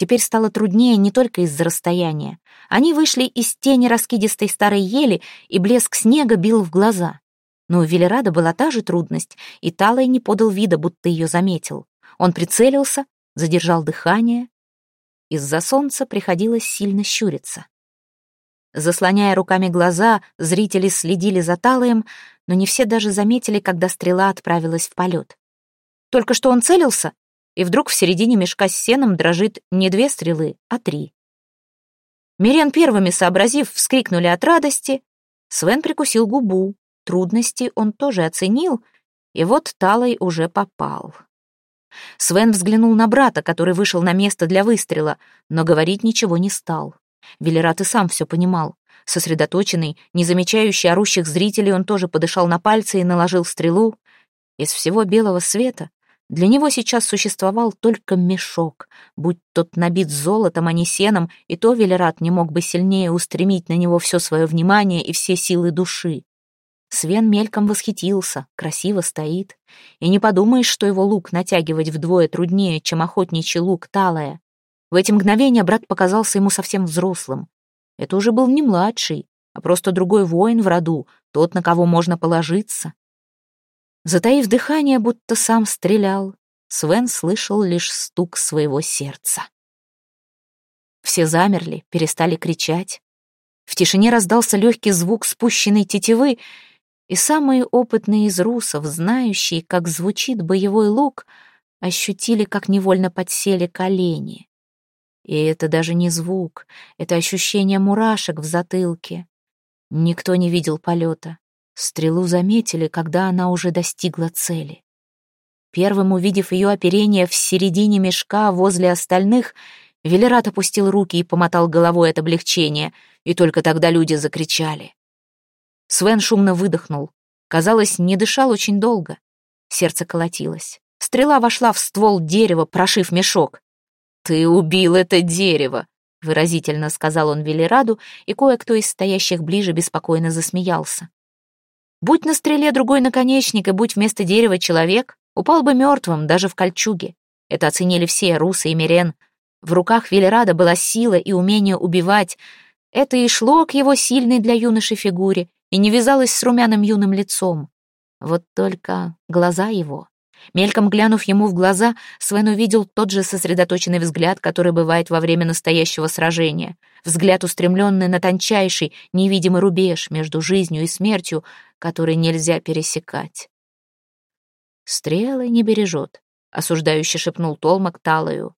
[SPEAKER 1] Теперь стало труднее не только из-за расстояния. Они вышли из тени раскидистой старой ели, и блеск снега бил в глаза. Но у Велерада была та же трудность, и Талай не подал вида, будто ее заметил. Он прицелился, задержал дыхание. Из-за солнца приходилось сильно щуриться. Заслоняя руками глаза, зрители следили за Талаем, но не все даже заметили, когда стрела отправилась в полет. Только что он целился, и вдруг в середине мешка с сеном дрожит не две стрелы, а три. Мирен первыми сообразив, вскрикнули от радости. Свен прикусил губу. Трудности он тоже оценил, и вот Талой уже попал. Свен взглянул на брата, который вышел на место для выстрела, но говорить ничего не стал. Велерат и сам все понимал. Сосредоточенный, не замечающий орущих зрителей, он тоже подышал на пальцы и наложил стрелу. Из всего белого света для него сейчас существовал только мешок, будь тот набит золотом, а не сеном, и то Велерат не мог бы сильнее устремить на него все свое внимание и все силы души. Свен мельком восхитился, красиво стоит. И не подумаешь, что его лук натягивать вдвое труднее, чем охотничий лук Талая. В эти мгновения брат показался ему совсем взрослым. Это уже был не младший, а просто другой воин в роду, тот, на кого можно положиться. Затаив дыхание, будто сам стрелял, Свен слышал лишь стук своего сердца. Все замерли, перестали кричать. В тишине раздался легкий звук спущенной тетивы, и самые опытные из русов, знающие, как звучит боевой лук, ощутили, как невольно подсели колени. И это даже не звук, это ощущение мурашек в затылке. Никто не видел полета. Стрелу заметили, когда она уже достигла цели. Первым увидев ее оперение в середине мешка возле остальных, Велерат опустил руки и помотал головой от облегчения, и только тогда люди закричали. Свен шумно выдохнул. Казалось, не дышал очень долго. Сердце колотилось. Стрела вошла в ствол дерева, прошив мешок. «Ты убил это дерево!» — выразительно сказал он Велераду, и кое-кто из стоящих ближе беспокойно засмеялся. «Будь на стреле другой наконечник, и будь вместо дерева человек, упал бы мертвым, даже в кольчуге. Это оценили все, Русы и Мирен. В руках Велерада была сила и умение убивать. Это и шло к его сильной для юноши фигуре, и не вязалось с румяным юным лицом. Вот только глаза его Мельком глянув ему в глаза, Свен увидел тот же сосредоточенный взгляд, который бывает во время настоящего сражения. Взгляд, устремленный на тончайший, невидимый рубеж между жизнью и смертью, который нельзя пересекать. «Стрелы не бережет», — осуждающе шепнул Толмак Талою.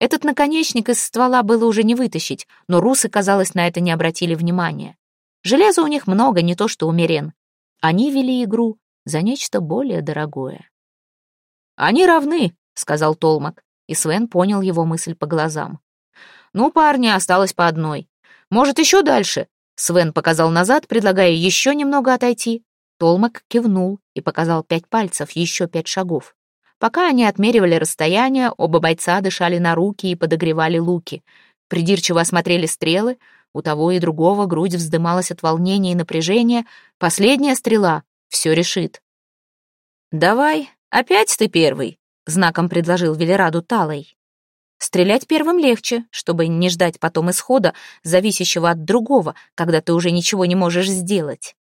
[SPEAKER 1] Этот наконечник из ствола было уже не вытащить, но русы, казалось, на это не обратили внимания. Железа у них много, не то что у Мирен. Они вели игру за нечто более дорогое. «Они равны», — сказал Толмак, и Свен понял его мысль по глазам. «Ну, парни, осталось по одной. Может, еще дальше?» Свен показал назад, предлагая еще немного отойти. Толмак кивнул и показал пять пальцев, еще пять шагов. Пока они отмеривали расстояние, оба бойца дышали на руки и подогревали луки. Придирчиво осмотрели стрелы, у того и другого грудь вздымалась от волнения и напряжения. Последняя стрела все решит. «Давай, «Опять ты первый», — знаком предложил Велераду Талой. «Стрелять первым легче, чтобы не ждать потом исхода, зависящего от другого, когда ты уже ничего не можешь сделать».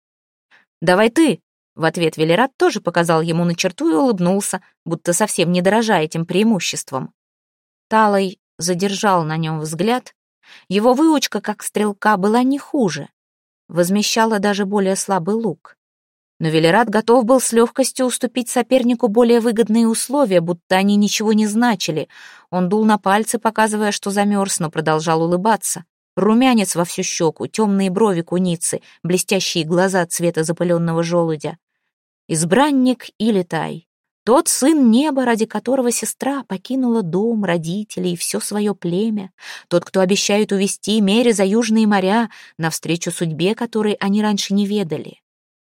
[SPEAKER 1] «Давай ты», — в ответ Велерад тоже показал ему на черту и улыбнулся, будто совсем не дорожа этим преимуществом. Талой задержал на нем взгляд. Его выучка, как стрелка, была не хуже. Возмещала даже более слабый лук. Но Велерат готов был с легкостью уступить сопернику более выгодные условия, будто они ничего не значили. Он дул на пальцы, показывая, что замерз, но продолжал улыбаться. Румянец во всю щеку, темные брови куницы, блестящие глаза цвета запыленного желудя. Избранник или тай. Тот сын неба, ради которого сестра покинула дом, родителей и все свое племя. Тот, кто обещает увести Мере за южные моря, навстречу судьбе, которой они раньше не ведали.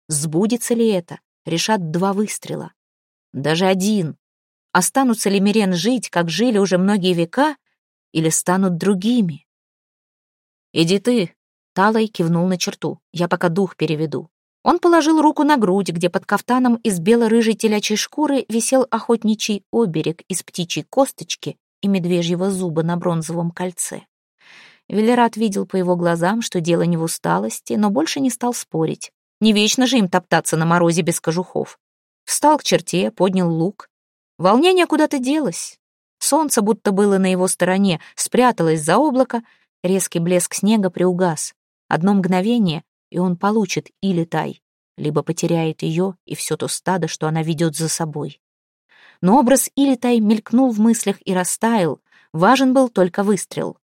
[SPEAKER 1] Сбудется ли это, решат два выстрела. Даже один. Останутся ли Мирен жить, как жили уже многие века, или станут другими? «Иди ты», — Талой кивнул на черту, «я пока дух переведу». Он положил руку на грудь, где под кафтаном из бело-рыжей телячьей шкуры висел охотничий оберег из птичьей косточки и медвежьего зуба на бронзовом кольце. Велерат видел по его глазам, что дело не в усталости, но больше не стал спорить. Не вечно же им топтаться на морозе без кожухов. Встал к черте, поднял лук. Волнение куда-то делось. Солнце будто было на его стороне, спряталось за облако, резкий блеск снега приугас. Одно мгновение, и он получит или тай, либо потеряет ее и все то стадо, что она ведет за собой. Но образ Илитай мелькнул в мыслях и растаял, важен был только выстрел.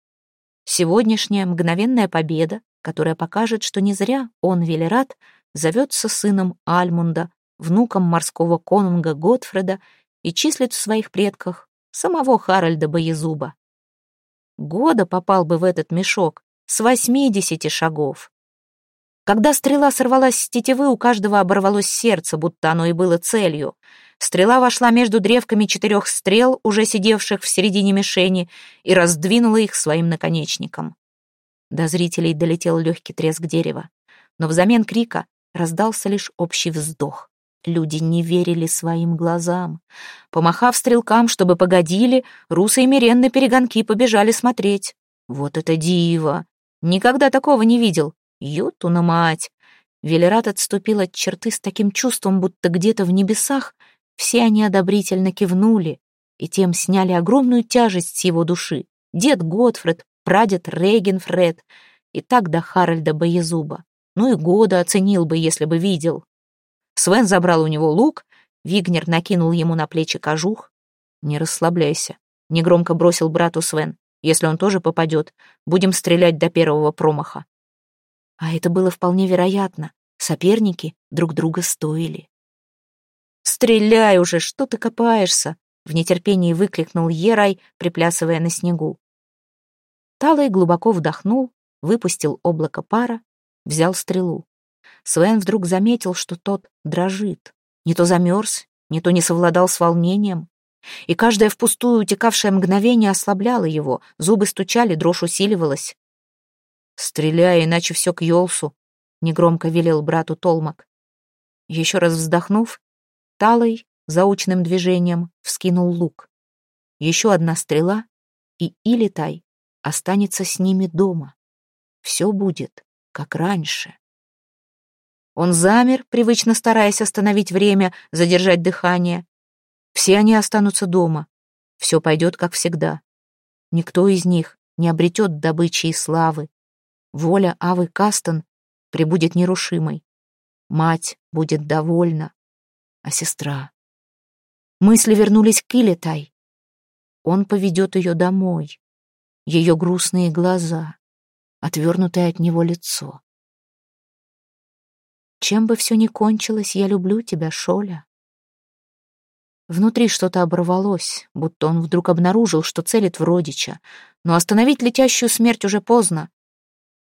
[SPEAKER 1] Сегодняшняя мгновенная победа, которая покажет, что не зря он, Велерат, зовется сыном Альмунда, внуком морского конунга Готфреда и числит в своих предках самого Харальда Боезуба. Года попал бы в этот мешок с восьмидесяти шагов. Когда стрела сорвалась с тетивы, у каждого оборвалось сердце, будто оно и было целью. Стрела вошла между древками четырех стрел, уже сидевших в середине мишени, и раздвинула их своим наконечником. До зрителей долетел легкий треск дерева. Но взамен крика раздался лишь общий вздох. Люди не верили своим глазам. Помахав стрелкам, чтобы погодили, русы и Мирен на перегонки побежали смотреть. Вот это диво! Никогда такого не видел. Ютуна мать! Велерат отступил от черты с таким чувством, будто где-то в небесах все они одобрительно кивнули и тем сняли огромную тяжесть с его души. Дед Готфред, прадед Рейгенфред и так до Харальда Боезуба. Ну и года оценил бы, если бы видел. Свен забрал у него лук, Вигнер накинул ему на плечи кожух. «Не расслабляйся», — негромко бросил брату Свен. «Если он тоже попадет, будем стрелять до первого промаха». А это было вполне вероятно. Соперники друг друга стоили. «Стреляй уже, что ты копаешься?» — в нетерпении выкликнул Ерай, приплясывая на снегу. Талой глубоко вдохнул, выпустил облако пара взял стрелу. Свен вдруг заметил, что тот дрожит. Не то замерз, не то не совладал с волнением. И каждое впустую утекавшее мгновение ослабляло его, зубы стучали, дрожь усиливалась. «Стреляй, иначе все к Йолсу», — негромко велел брату Толмак. Еще раз вздохнув, Талой заучным движением вскинул лук. Еще одна стрела, и Илитай останется с ними дома. Все будет, как раньше. Он замер, привычно стараясь остановить время, задержать дыхание. Все они останутся дома. Все пойдет, как всегда. Никто из них не обретет добычи и славы. Воля Авы Кастон прибудет нерушимой. Мать будет довольна, а сестра... Мысли вернулись к Илитай. Он поведет ее домой. Ее грустные глаза, отвернутое от него лицо. Чем бы все ни кончилось, я люблю тебя, Шоля. Внутри что-то оборвалось, будто он вдруг обнаружил, что целит в родича. Но остановить летящую смерть уже поздно.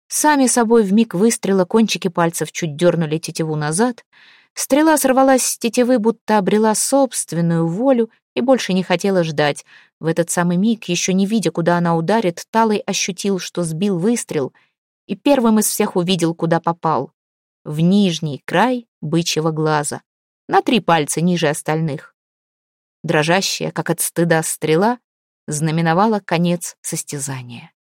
[SPEAKER 1] Сами собой вмиг выстрела кончики пальцев чуть дернули тетиву назад. Стрела сорвалась с тетивы, будто обрела собственную волю и больше не хотела ждать. В этот самый миг, еще не видя, куда она ударит, Талый ощутил, что сбил выстрел, и первым из всех увидел, куда попал в нижний край бычьего глаза, на три пальца ниже остальных. Дрожащая, как от стыда стрела, знаменовала конец состязания.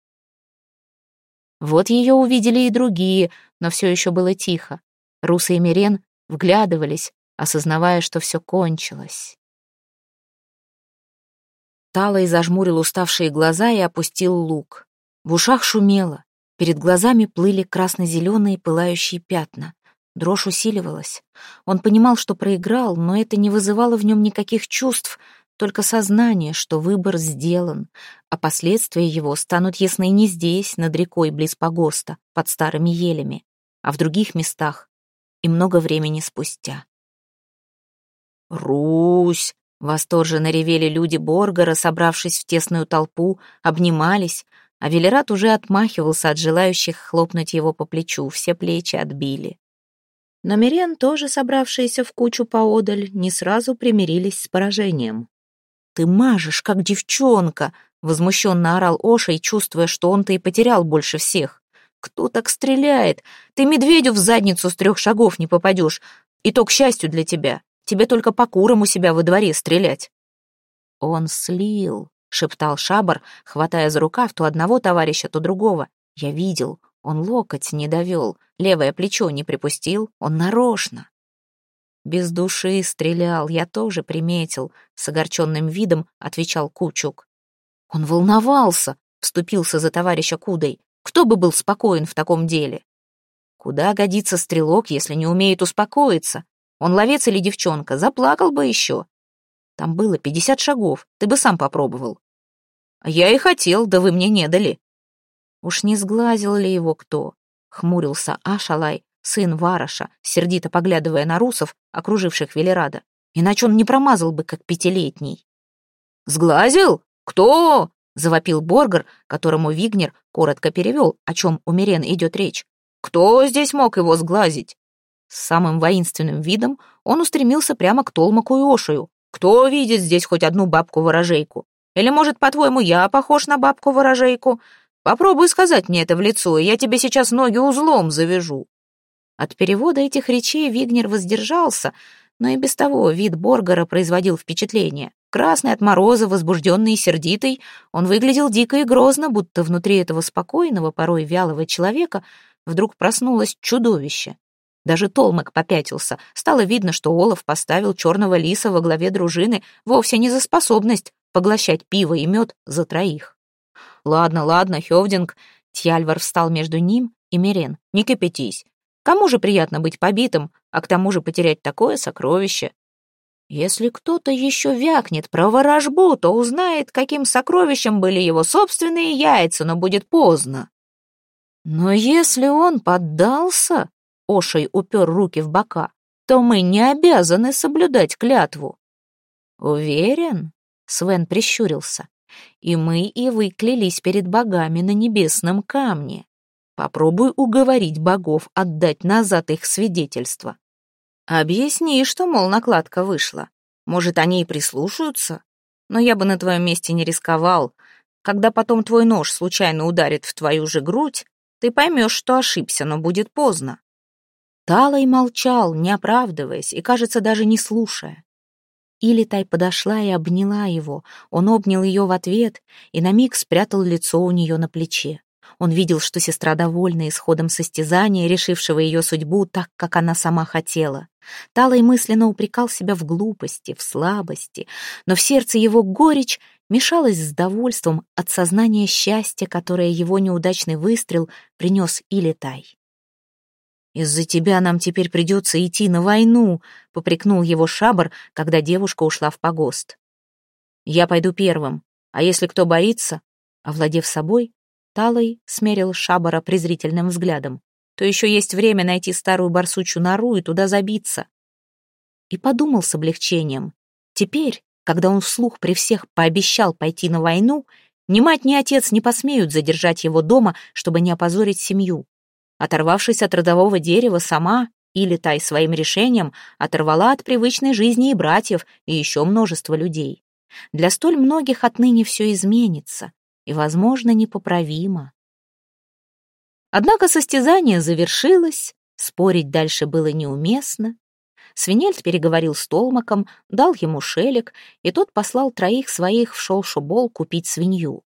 [SPEAKER 1] Вот ее увидели и другие, но все еще было тихо. Руса и Мирен вглядывались, осознавая, что все кончилось. Талой зажмурил уставшие глаза и опустил лук. В ушах шумело, перед глазами плыли красно-зеленые пылающие пятна. Дрожь усиливалась. Он понимал, что проиграл, но это не вызывало в нем никаких чувств, только сознание, что выбор сделан, а последствия его станут ясны не здесь, над рекой близ погоста, под старыми елями, а в других местах и много времени спустя. «Русь!» — восторженно ревели люди Боргара, собравшись в тесную толпу, обнимались, а Велерат уже отмахивался от желающих хлопнуть его по плечу, все плечи отбили. Но Мирен, тоже собравшиеся в кучу поодаль, не сразу примирились с поражением. «Ты мажешь, как девчонка!» — возмущенно орал Ошей, чувствуя, что он-то и потерял больше всех. «Кто так стреляет? Ты медведю в задницу с трех шагов не попадешь. И то, к счастью для тебя. Тебе только по курам у себя во дворе стрелять». «Он слил», — шептал Шабар, хватая за рукав то одного товарища, то другого. «Я видел, он локоть не довел, левое плечо не припустил, он нарочно. Без души стрелял, я тоже приметил, с огорченным видом отвечал Кучук. Он волновался, вступился за товарища Кудой. Кто бы был спокоен в таком деле? Куда годится стрелок, если не умеет успокоиться? Он ловец или девчонка, заплакал бы еще. Там было пятьдесят шагов, ты бы сам попробовал. Я и хотел, да вы мне не дали. Уж не сглазил ли его кто? Хмурился Ашалай, сын Вараша, сердито поглядывая на русов, окруживших Велерада. Иначе он не промазал бы, как пятилетний. «Сглазил? Кто?» — завопил Боргар, которому Вигнер коротко перевел, о чем у Мирен идет речь. «Кто здесь мог его сглазить?» С самым воинственным видом он устремился прямо к Толмаку и Ошию. «Кто видит здесь хоть одну бабку-ворожейку? Или, может, по-твоему, я похож на бабку-ворожейку? Попробуй сказать мне это в лицо, и я тебе сейчас ноги узлом завяжу». От перевода этих речей Вигнер воздержался, но и без того вид Боргара производил впечатление. Красный от мороза, возбужденный и сердитый, он выглядел дико и грозно, будто внутри этого спокойного, порой вялого человека вдруг проснулось чудовище. Даже Толмак попятился. Стало видно, что Олаф поставил черного лиса во главе дружины вовсе не за способность поглощать пиво и мед за троих. «Ладно, ладно, Хевдинг». Тьяльвар встал между ним и Мирен. «Не кипятись. Кому же приятно быть побитым, а к тому же потерять такое сокровище? Если кто-то еще вякнет про ворожбу, то узнает, каким сокровищем были его собственные яйца, но будет поздно. Но если он поддался, Ошей упер руки в бока, то мы не обязаны соблюдать клятву. Уверен? Свен прищурился. И мы, и вы клялись перед богами на небесном камне. Попробуй уговорить богов отдать назад их свидетельство. Объясни, что, мол, накладка вышла. Может, они и прислушаются? но я бы на твоем месте не рисковал. Когда потом твой нож случайно ударит в твою же грудь, ты поймешь, что ошибся, но будет поздно». Талай молчал, не оправдываясь и, кажется, даже не слушая. Илитай подошла и обняла его. Он обнял ее в ответ и на миг спрятал лицо у нее на плече. Он видел, что сестра довольна исходом состязания, решившего ее судьбу так, как она сама хотела. Талай мысленно упрекал себя в глупости, в слабости, но в сердце его горечь мешалась с довольством от сознания счастья, которое его неудачный выстрел принес Илитай. «Из-за тебя нам теперь придется идти на войну», — попрекнул его Шабр, когда девушка ушла в погост. «Я пойду первым, а если кто боится?» Овладев собой, Талой смерил Шабара презрительным взглядом. «То еще есть время найти старую барсучью нору и туда забиться». И подумал с облегчением. Теперь, когда он вслух при всех пообещал пойти на войну, ни мать, ни отец не посмеют задержать его дома, чтобы не опозорить семью. Оторвавшись от родового дерева сама, или Тай своим решением оторвала от привычной жизни и братьев, и еще множество людей. Для столь многих отныне все изменится, и, возможно, непоправимо. Однако состязание завершилось, спорить дальше было неуместно. Свинельд переговорил с Толмаком, дал ему шелек, и тот послал троих своих в Шолшубол купить свинью.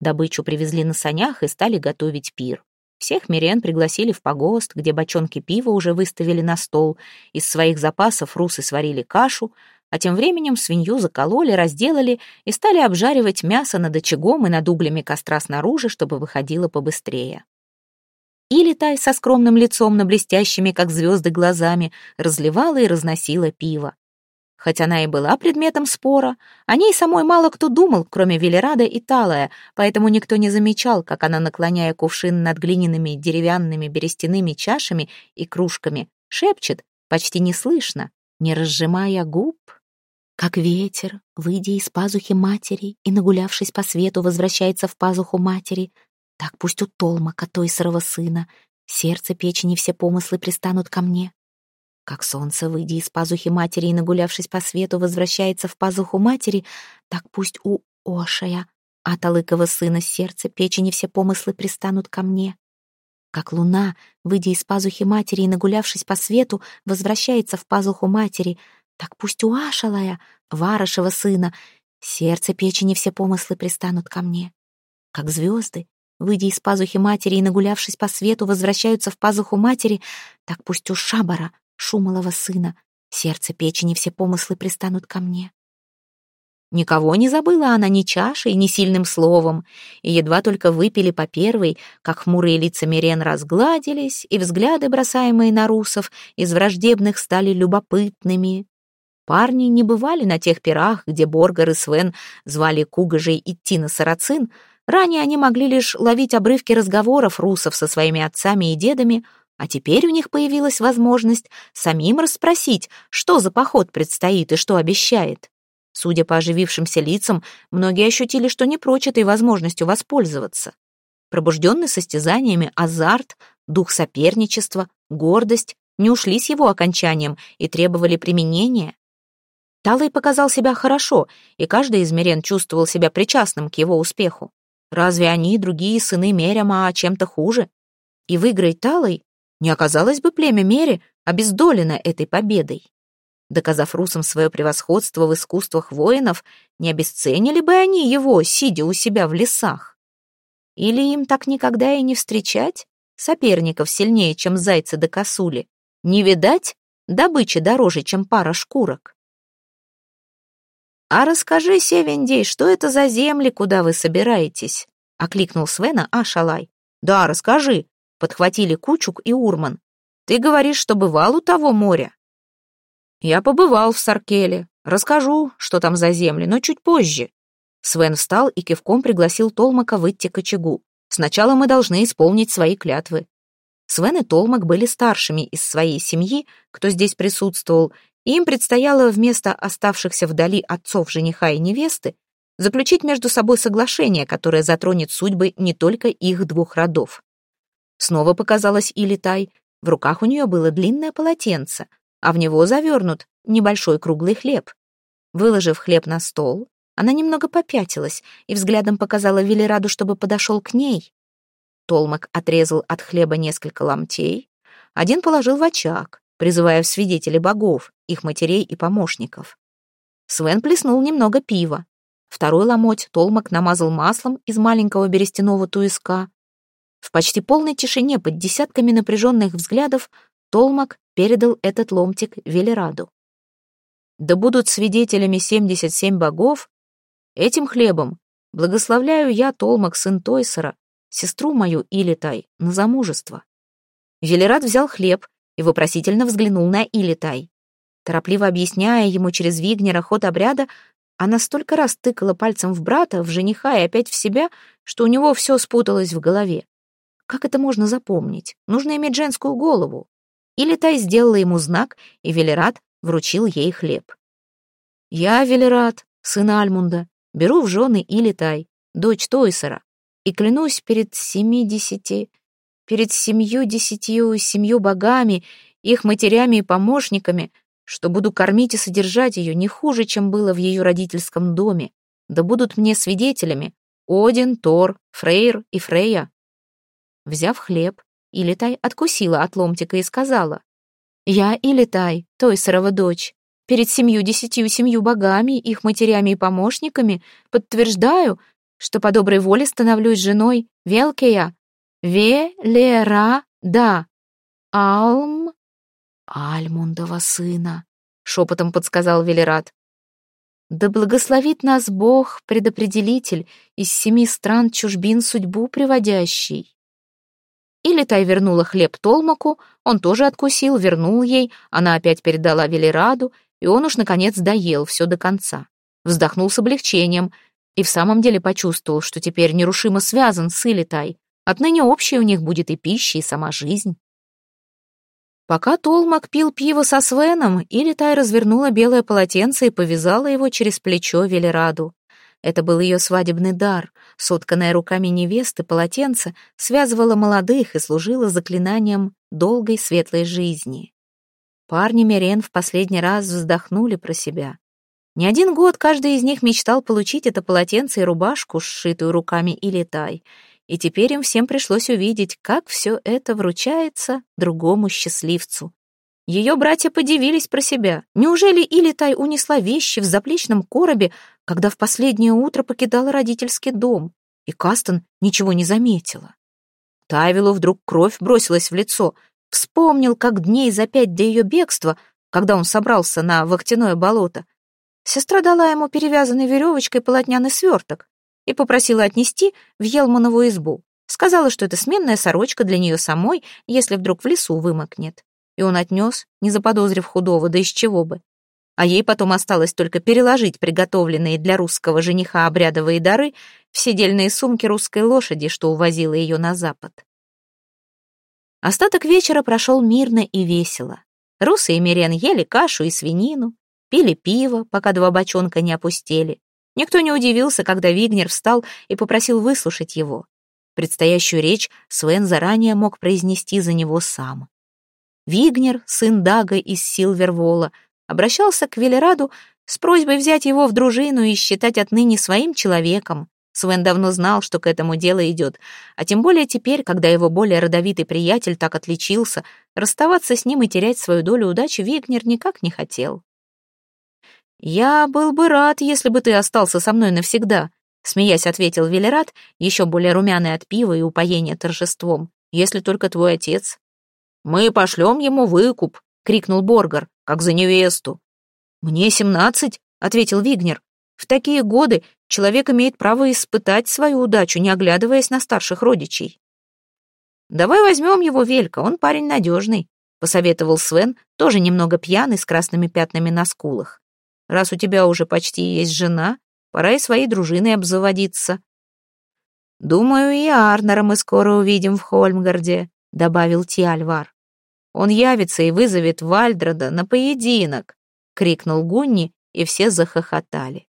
[SPEAKER 1] Добычу привезли на санях и стали готовить пир. Всех мирян пригласили в погост, где бочонки пива уже выставили на стол. Из своих запасов русы сварили кашу, а тем временем свинью закололи, разделали и стали обжаривать мясо над очагом и над углями костра снаружи, чтобы выходило побыстрее. Или Тай со скромным лицом, на блестящими, как звезды, глазами, разливала и разносила пиво. Хоть она и была предметом спора, о ней самой мало кто думал, кроме Велерада и Талая, поэтому никто не замечал, как она, наклоняя кувшин над глиняными деревянными берестяными чашами и кружками, шепчет, почти неслышно, не разжимая губ. Как ветер, выйдя из пазухи матери и, нагулявшись по свету, возвращается в пазуху матери, так пусть у Толмака, той сырого сына, сердце, печени, все помыслы пристанут ко мне. Как солнце, выйдя из пазухи матери и нагулявшись по свету, возвращается в пазуху матери, так пусть у Ошая, Аталыкова сына, сердце, печени, все помыслы пристанут ко мне. Как луна, выйдя из пазухи матери и нагулявшись по свету, возвращается в пазуху матери, так пусть у Ашалая, Варышева сына, сердце, печени, все помыслы пристанут ко мне. Как звезды, выйдя из пазухи матери и нагулявшись по свету, возвращаются в пазуху матери, так пусть у Шабара, Шумалова сына. Сердце, печени, все помыслы пристанут ко мне. Никого не забыла она ни чашей, ни сильным словом, и едва только выпили по первой, как хмурые лица Мирен разгладились, и взгляды, бросаемые на русов, из враждебных стали любопытными. Парни не бывали на тех пирах, где Боргар и Свен звали Кугажей идти на Сарацин, ранее они могли лишь ловить обрывки разговоров русов со своими отцами и дедами, а теперь у них появилась возможность самим расспросить, что за поход предстоит и что обещает. Судя по оживившимся лицам, многие ощутили, что не прочь этой возможностью воспользоваться. Пробужденный состязаниями азарт, дух соперничества, гордость не ушли с его окончанием и требовали применения. Талай показал себя хорошо, и каждый из мирен чувствовал себя причастным к его успеху. Разве они, другие сыны Меряма, чем-то хуже? И выиграть Талай не оказалось бы племя Мери обездолено этой победой. Доказав русам свое превосходство в искусствах воинов, не обесценили бы они его, сидя у себя в лесах. Или им так никогда и не встречать соперников сильнее, чем зайцы да косули, не видать добычи дороже, чем пара шкурок. «А расскажи, Севендей, что это за земли, куда вы собираетесь?» — окликнул Свена Ашалай. «Да, расскажи», подхватили Кучук и Урман. «Ты говоришь, что бывал у того моря?» «Я побывал в Саркеле. Расскажу, что там за земли, но чуть позже». Свен встал и кивком пригласил Толмака выйти к очагу. «Сначала мы должны исполнить свои клятвы». Свен и Толмак были старшими из своей семьи, кто здесь присутствовал, и им предстояло вместо оставшихся вдали отцов жениха и невесты заключить между собой соглашение, которое затронет судьбы не только их двух родов. Снова показалась Илитай. В руках у нее было длинное полотенце, а в него завернут небольшой круглый хлеб. Выложив хлеб на стол, Она немного попятилась и взглядом показала Велераду, чтобы подошел к ней. Толмак отрезал от хлеба несколько ломтей, один положил в очаг, призывая в свидетели богов, их матерей и помощников. Свен плеснул немного пива. Второй ломоть Толмак намазал маслом из маленького берестяного туиска. В почти полной тишине под десятками напряженных взглядов Толмак передал этот ломтик Велераду. «Да будут свидетелями семьдесят семь богов, этим хлебом благословляю я, Толмак, сын Тойсера, сестру мою Илитай, на замужество». Велерад взял хлеб и вопросительно взглянул на Илитай. Торопливо объясняя ему через Вигнера ход обряда, она столько раз тыкала пальцем в брата, в жениха и опять в себя, что у него все спуталось в голове. Как это можно запомнить? Нужно иметь женскую голову. Или Тай сделала ему знак, и Велерат вручил ей хлеб. «Я, Велерат, сын Альмунда, беру в жены Илитай, дочь Тойсера, и клянусь перед семидесяти, перед семью десятью, семью богами, их матерями и помощниками, что буду кормить и содержать ее не хуже, чем было в ее родительском доме, да будут мне свидетелями Один, Тор, Фрейр и Фрея, Взяв хлеб, Илитай откусила от ломтика и сказала, «Я Илитай, Тойсерова дочь, перед семью-десятью семью богами, их матерями и помощниками подтверждаю, что по доброй воле становлюсь женой Велкея, Велера, да, Алм, Альмундова сына», — шепотом подсказал Велерат. «Да благословит нас Бог, предопределитель, из семи стран чужбин судьбу приводящий». Или Тай вернула хлеб Толмаку, он тоже откусил, вернул ей, она опять передала Велераду, и он уж, наконец, доел все до конца. Вздохнул с облегчением и в самом деле почувствовал, что теперь нерушимо связан с Илитай. Отныне общей у них будет и пища, и сама жизнь. Пока Толмак пил пиво со Свеном, Илитай развернула белое полотенце и повязала его через плечо Велераду. Это был ее свадебный дар. Сотканное руками невесты полотенце связывало молодых и служило заклинанием долгой светлой жизни. Парни Мирен в последний раз вздохнули про себя. Не один год каждый из них мечтал получить это полотенце и рубашку, сшитую руками Илитай, и теперь им всем пришлось увидеть, как все это вручается другому счастливцу. Ее братья подивились про себя. Неужели Илитай унесла вещи в заплечном коробе, когда в последнее утро покидала родительский дом, и Кастон ничего не заметила? Тавилу вдруг кровь бросилась в лицо. Вспомнил, как дней за пять до ее бегства, когда он собрался на Вахтяное болото, сестра дала ему перевязанный веревочкой полотняный сверток и попросила отнести в Елманову избу. Сказала, что это сменная сорочка для нее самой, если вдруг в лесу вымокнет и он отнес, не заподозрив худого, да из чего бы. А ей потом осталось только переложить приготовленные для русского жениха обрядовые дары в седельные сумки русской лошади, что увозила ее на запад. Остаток вечера прошел мирно и весело. Русы и Мирен ели кашу и свинину, пили пиво, пока два бочонка не опустели. Никто не удивился, когда Вигнер встал и попросил выслушать его. Предстоящую речь Свен заранее мог произнести за него сам. Вигнер, сын Дага из Силвервола, обращался к Велераду с просьбой взять его в дружину и считать отныне своим человеком. Свен давно знал, что к этому дело идет, а тем более теперь, когда его более родовитый приятель так отличился, расставаться с ним и терять свою долю удачи Вигнер никак не хотел. «Я был бы рад, если бы ты остался со мной навсегда», смеясь ответил Велерат, еще более румяный от пива и упоения торжеством, «если только твой отец «Мы пошлем ему выкуп», — крикнул Боргар, — «как за невесту». «Мне семнадцать», — ответил Вигнер. «В такие годы человек имеет право испытать свою удачу, не оглядываясь на старших родичей». «Давай возьмем его Велька, он парень надежный», — посоветовал Свен, тоже немного пьяный, с красными пятнами на скулах. «Раз у тебя уже почти есть жена, пора и своей дружиной обзаводиться». «Думаю, и Арнера мы скоро увидим в Хольмгарде», — добавил Тиальвар. «Он явится и вызовет Вальдрада на поединок!» — крикнул Гунни, и все захохотали.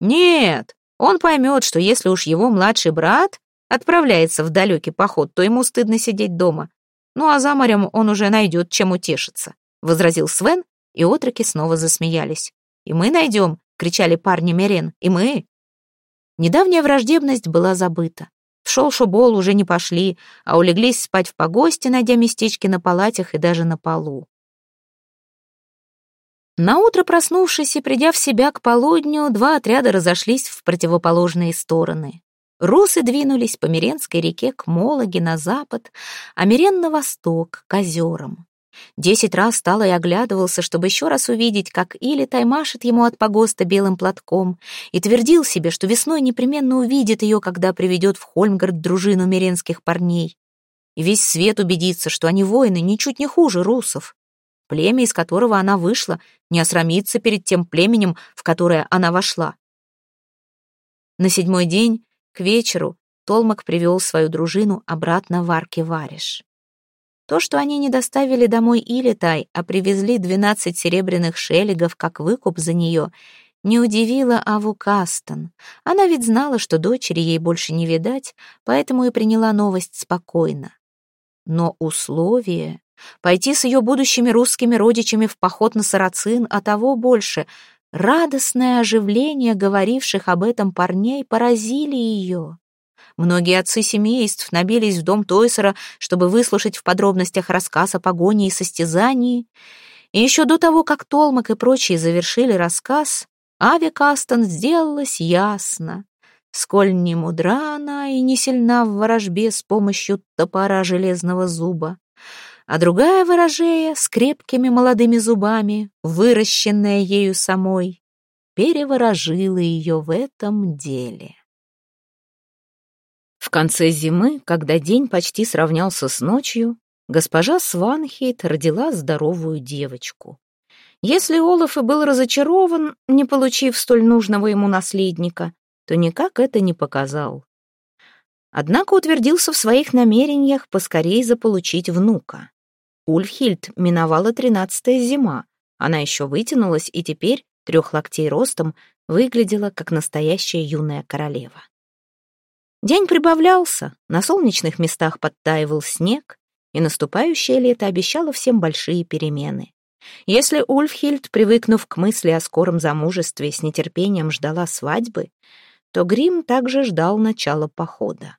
[SPEAKER 1] «Нет, он поймет, что если уж его младший брат отправляется в далекий поход, то ему стыдно сидеть дома. Ну а за морем он уже найдет, чем утешиться», — возразил Свен, и отроки снова засмеялись. «И мы найдем», — кричали парни Мерен. «И мы?» Недавняя враждебность была забыта. В шоу-шобол уже не пошли, а улеглись спать в погосте, найдя местечки на палатях и даже на полу. Наутро проснувшись и придя в себя к полудню, два отряда разошлись в противоположные стороны. Русы двинулись по Миренской реке к Мологе на запад, а Мирен на восток, к озерам. Десять раз стало и оглядывался, чтобы еще раз увидеть, как Илитай машет ему от погоста белым платком, и твердил себе, что весной непременно увидит ее, когда приведет в Хольмгард дружину миренских парней. И весь свет убедится, что они воины ничуть не хуже русов. Племя, из которого она вышла, не осрамится перед тем племенем, в которое она вошла. На седьмой день, к вечеру, Толмак привел свою дружину обратно в Арки-Вариш. То, что они не доставили домой Илитай, а привезли двенадцать серебряных шелегов как выкуп за нее, не удивило Аву Кастон. Она ведь знала, что дочери ей больше не видать, поэтому и приняла новость спокойно. Но условие — пойти с ее будущими русскими родичами в поход на Сарацин, а того больше — радостное оживление говоривших об этом парней поразили ее. Многие отцы семейств набились в дом Тойсера, чтобы выслушать в подробностях рассказ о погоне и состязании. И еще до того, как Толмак и прочие завершили рассказ, Ави Кастон сделалось ясно. Сколь не мудра она и не сильна в ворожбе с помощью топора железного зуба. А другая ворожея с крепкими молодыми зубами, выращенная ею самой, переворожила ее в этом деле. Конце зимы, когда день почти сравнялся с ночью, госпожа Сванхейт родила здоровую девочку. Если Олаф и был разочарован, не получив столь нужного ему наследника, то никак это не показал. Однако утвердился в своих намерениях поскорей заполучить внука. Ульфхильд миновала тринадцатая зима. Она еще вытянулась и теперь, трех локтей ростом, выглядела как настоящая юная королева. День прибавлялся, на солнечных местах подтаивал снег, и наступающее лето обещало всем большие перемены. Если Ульфхильд, привыкнув к мысли о скором замужестве, с нетерпением ждала свадьбы, то Грим также ждал начала похода.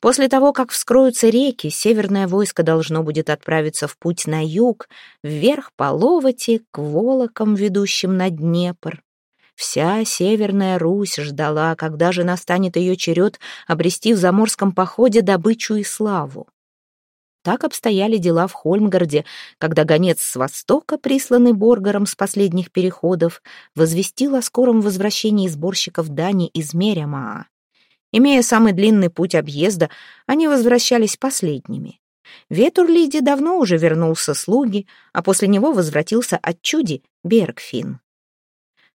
[SPEAKER 1] После того, как вскроются реки, северное войско должно будет отправиться в путь на юг, вверх по Ловоте, к волокам, ведущим на Днепр. Вся Северная Русь ждала, когда же настанет ее черед обрести в заморском походе добычу и славу. Так обстояли дела в Хольмгарде, когда гонец с востока, присланный Боргаром с последних переходов, возвестил о скором возвращении сборщиков дани из Мерямаа. Имея самый длинный путь объезда, они возвращались последними. Ветурлиди давно уже вернулся слуги, а после него возвратился от чуди Бергфин.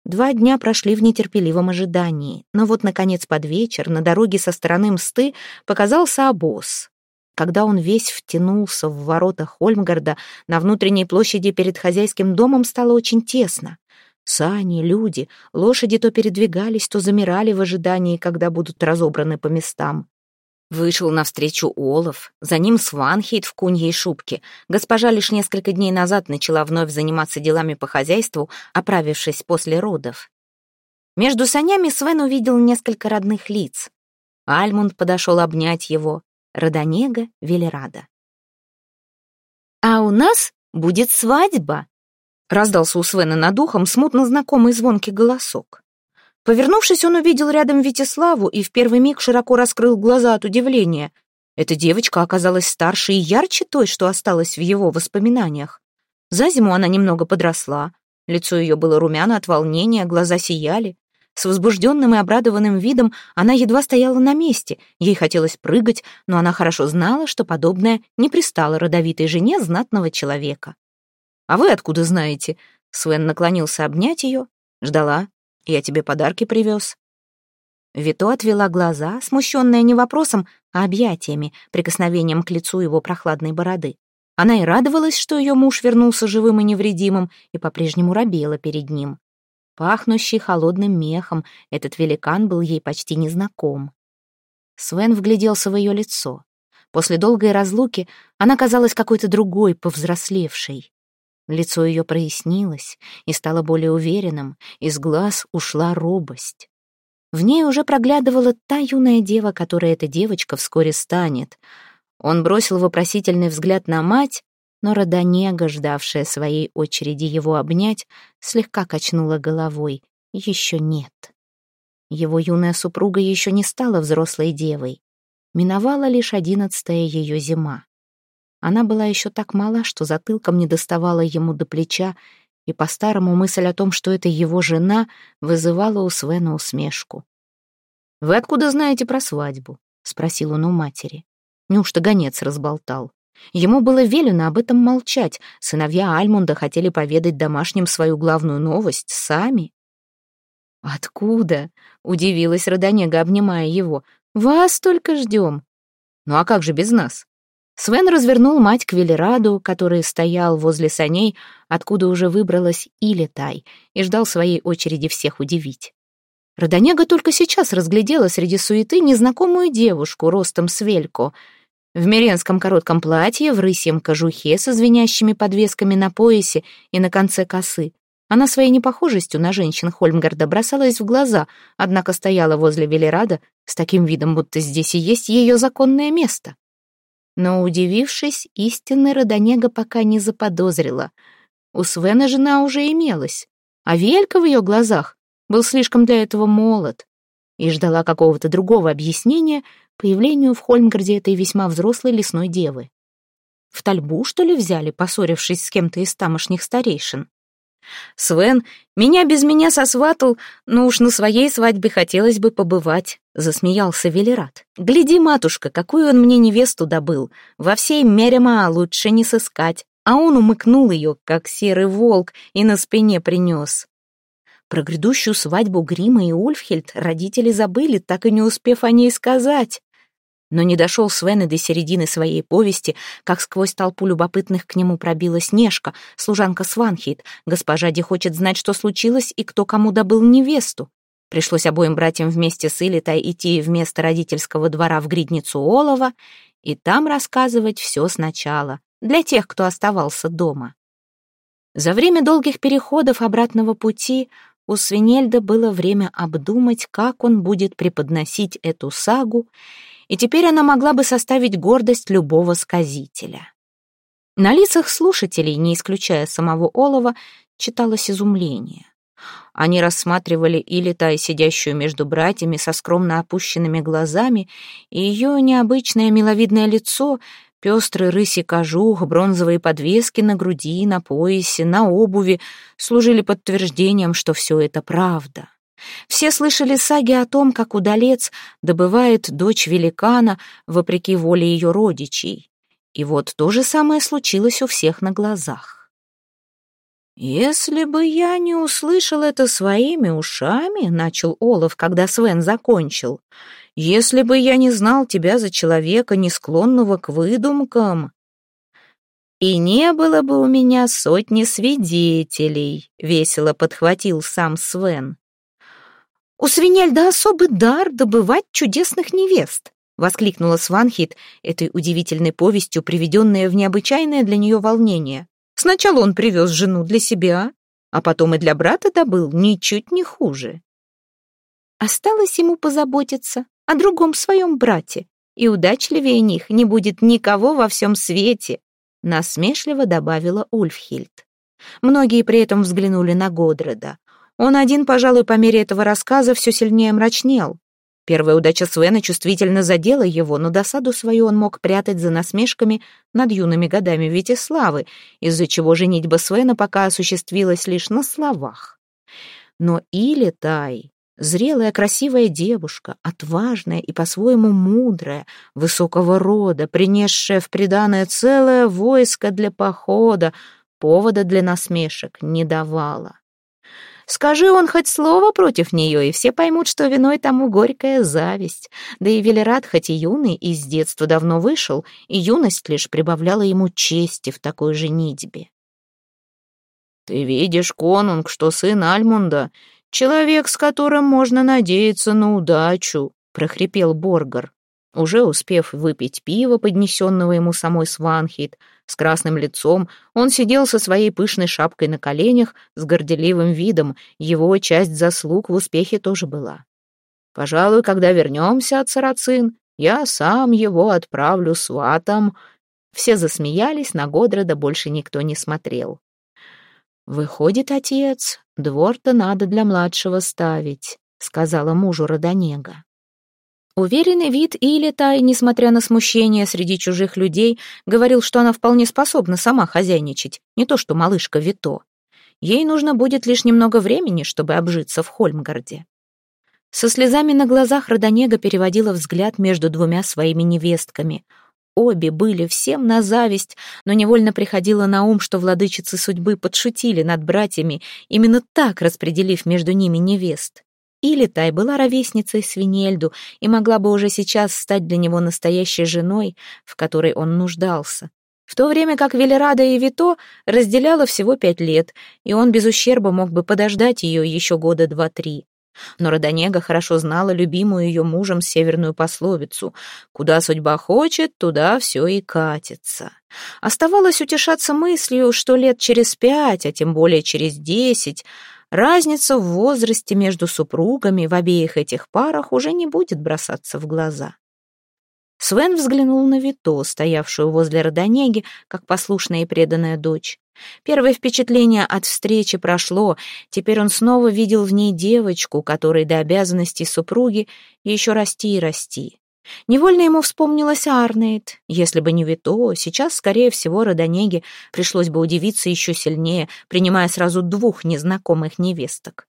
[SPEAKER 1] Два дня прошли в нетерпеливом ожидании, но вот, наконец, под вечер на дороге со стороны Мсты показался обоз. Когда он весь втянулся в ворота Хольмгарда, на внутренней площади перед хозяйским домом стало очень тесно. Сани, люди, лошади то передвигались, то замирали в ожидании, когда будут разобраны по местам. Вышел навстречу Олаф, за ним Сванхейт в куньей шубке. Госпожа лишь несколько дней назад начала вновь заниматься делами по хозяйству, оправившись после родов. Между санями Свен увидел несколько родных лиц. Альмунд подошел обнять его, Родонега Велерада. «А у нас будет свадьба!» раздался у Свена над ухом смутно знакомый звонкий голосок. Повернувшись, он увидел рядом Витиславу и в первый миг широко раскрыл глаза от удивления. Эта девочка оказалась старше и ярче той, что осталось в его воспоминаниях. За зиму она немного подросла. Лицо ее было румяно от волнения, глаза сияли. С возбужденным и обрадованным видом она едва стояла на месте. Ей хотелось прыгать, но она хорошо знала, что подобное не пристало родовитой жене знатного человека. «А вы откуда знаете?» Свен наклонился обнять ее. Ждала, я тебе подарки привез». Вито отвела глаза, смущенная не вопросом, а объятиями, прикосновением к лицу его прохладной бороды. Она и радовалась, что ее муж вернулся живым и невредимым, и по-прежнему робела перед ним. Пахнущий холодным мехом, этот великан был ей почти незнаком. Свен вгляделся в ее лицо. После долгой разлуки она казалась какой-то другой, повзрослевшей. Лицо ее прояснилось и стало более уверенным, из глаз ушла робость. В ней уже проглядывала та юная дева, которая эта девочка вскоре станет. Он бросил вопросительный взгляд на мать, но Родонега, ждавшая своей очереди его обнять, слегка качнула головой. Еще нет. Его юная супруга еще не стала взрослой девой. Миновала лишь одиннадцатая ее зима. Она была еще так мала, что затылком не доставала ему до плеча, и по-старому мысль о том, что это его жена, вызывала у Свена усмешку. «Вы откуда знаете про свадьбу?» — спросил он у матери. Неужто гонец разболтал? Ему было велено об этом молчать. Сыновья Альмунда хотели поведать домашним свою главную новость сами. «Откуда?» — удивилась Родонега, обнимая его. «Вас только ждем». «Ну а как же без нас?» Свен развернул мать к Велераду, который стоял возле саней, откуда уже выбралась Илетай, и ждал своей очереди всех удивить. Родонега только сейчас разглядела среди суеты незнакомую девушку ростом с вельку. В меренском коротком платье, в рысьем кожухе со звенящими подвесками на поясе и на конце косы. Она своей непохожестью на женщин Хольмгарда бросалась в глаза, однако стояла возле Велерада с таким видом, будто здесь и есть ее законное место. Но, удивившись, истинный Родонега пока не заподозрила. У Свена жена уже имелась, а Велька в ее глазах был слишком для этого молод и ждала какого-то другого объяснения появлению в Хольмгарде этой весьма взрослой лесной девы. В тальбу, что ли, взяли, поссорившись с кем-то из тамошних старейшин? «Свен, меня без меня сосватал, но уж на своей свадьбе хотелось бы побывать», — засмеялся Велерат. «Гляди, матушка, какую он мне невесту добыл. Во всей Мерема лучше не сыскать». А он умыкнул ее, как серый волк, и на спине принес. Про грядущую свадьбу Грима и Ульфхельд родители забыли, так и не успев о ней сказать. Но не дошел Свен и до середины своей повести, как сквозь толпу любопытных к нему пробила Снежка, служанка Сванхейт. Госпожа Ди хочет знать, что случилось и кто кому добыл невесту. Пришлось обоим братьям вместе с Илитой идти вместо родительского двора в гридницу Олова и там рассказывать все сначала, для тех, кто оставался дома. За время долгих переходов обратного пути у Свинельда было время обдумать, как он будет преподносить эту сагу и теперь она могла бы составить гордость любого сказителя. На лицах слушателей, не исключая самого Олова, читалось изумление. Они рассматривали Илитай, сидящую между братьями со скромно опущенными глазами, и ее необычное миловидное лицо, пестрый рыси кожух, бронзовые подвески на груди, на поясе, на обуви служили подтверждением, что все это правда. Все слышали саги о том, как удалец добывает дочь великана вопреки воле ее родичей. И вот то же самое случилось у всех на глазах. «Если бы я не услышал это своими ушами», — начал Олаф, когда Свен закончил, «если бы я не знал тебя за человека, не склонного к выдумкам, и не было бы у меня сотни свидетелей», — весело подхватил сам Свен. «У свинельда особый дар добывать чудесных невест!» — воскликнула Сванхит этой удивительной повестью, приведенная в необычайное для нее волнение. «Сначала он привез жену для себя, а потом и для брата добыл ничуть не хуже». Осталось ему позаботиться о другом своем брате, и удачливее них не будет никого во всем свете, насмешливо добавила Ульфхильд. Многие при этом взглянули на Годреда. Он один, пожалуй, по мере этого рассказа все сильнее мрачнел. Первая удача Свена чувствительно задела его, но досаду свою он мог прятать за насмешками над юными годами Витиславы, из-за чего женитьба Свена пока осуществилась лишь на словах. Но Илитай, зрелая красивая девушка, отважная и по-своему мудрая, высокого рода, принесшая в приданое целое войско для похода, повода для насмешек не давала. Скажи он хоть слово против нее, и все поймут, что виной тому горькая зависть. Да и Велерат, хоть и юный, из детства давно вышел, и юность лишь прибавляла ему чести в такой женитьбе. «Ты видишь, конунг, что сын Альмунда — человек, с которым можно надеяться на удачу», — прохрипел Боргар. Уже успев выпить пиво, поднесенного ему самой Сванхит, с красным лицом, он сидел со своей пышной шапкой на коленях с горделивым видом, его часть заслуг в успехе тоже была. «Пожалуй, когда вернемся от Сарацин, я сам его отправлю сватом». Все засмеялись, на Годрода больше никто не смотрел. «Выходит, отец, двор-то надо для младшего ставить», — сказала мужу Родонега. Уверенный вид Илитай, несмотря на смущение среди чужих людей, говорил, что она вполне способна сама хозяйничать, не то что малышка Вито. Ей нужно будет лишь немного времени, чтобы обжиться в Хольмгарде. Со слезами на глазах Родонега переводила взгляд между двумя своими невестками. Обе были всем на зависть, но невольно приходило на ум, что владычицы судьбы подшутили над братьями, именно так распределив между ними невест. Или Тай была ровесницей Свинельду и могла бы уже сейчас стать для него настоящей женой, в которой он нуждался. В то время как Велерада и Вито разделяло всего пять лет, и он без ущерба мог бы подождать ее еще года два-три. Но Родонега хорошо знала любимую ее мужем северную пословицу «Куда судьба хочет, туда все и катится». Оставалось утешаться мыслью, что лет через пять, а тем более через десять, разница в возрасте между супругами в обеих этих парах уже не будет бросаться в глаза. Свен взглянул на Вито, стоявшую возле Родонеги, как послушная и преданная дочь. Первое впечатление от встречи прошло, теперь он снова видел в ней девочку, которой до обязанностей супруги еще расти и расти. Невольно ему вспомнилась Арнейд. Если бы не Вито, сейчас, скорее всего, Родонеге пришлось бы удивиться еще сильнее, принимая сразу двух незнакомых невесток.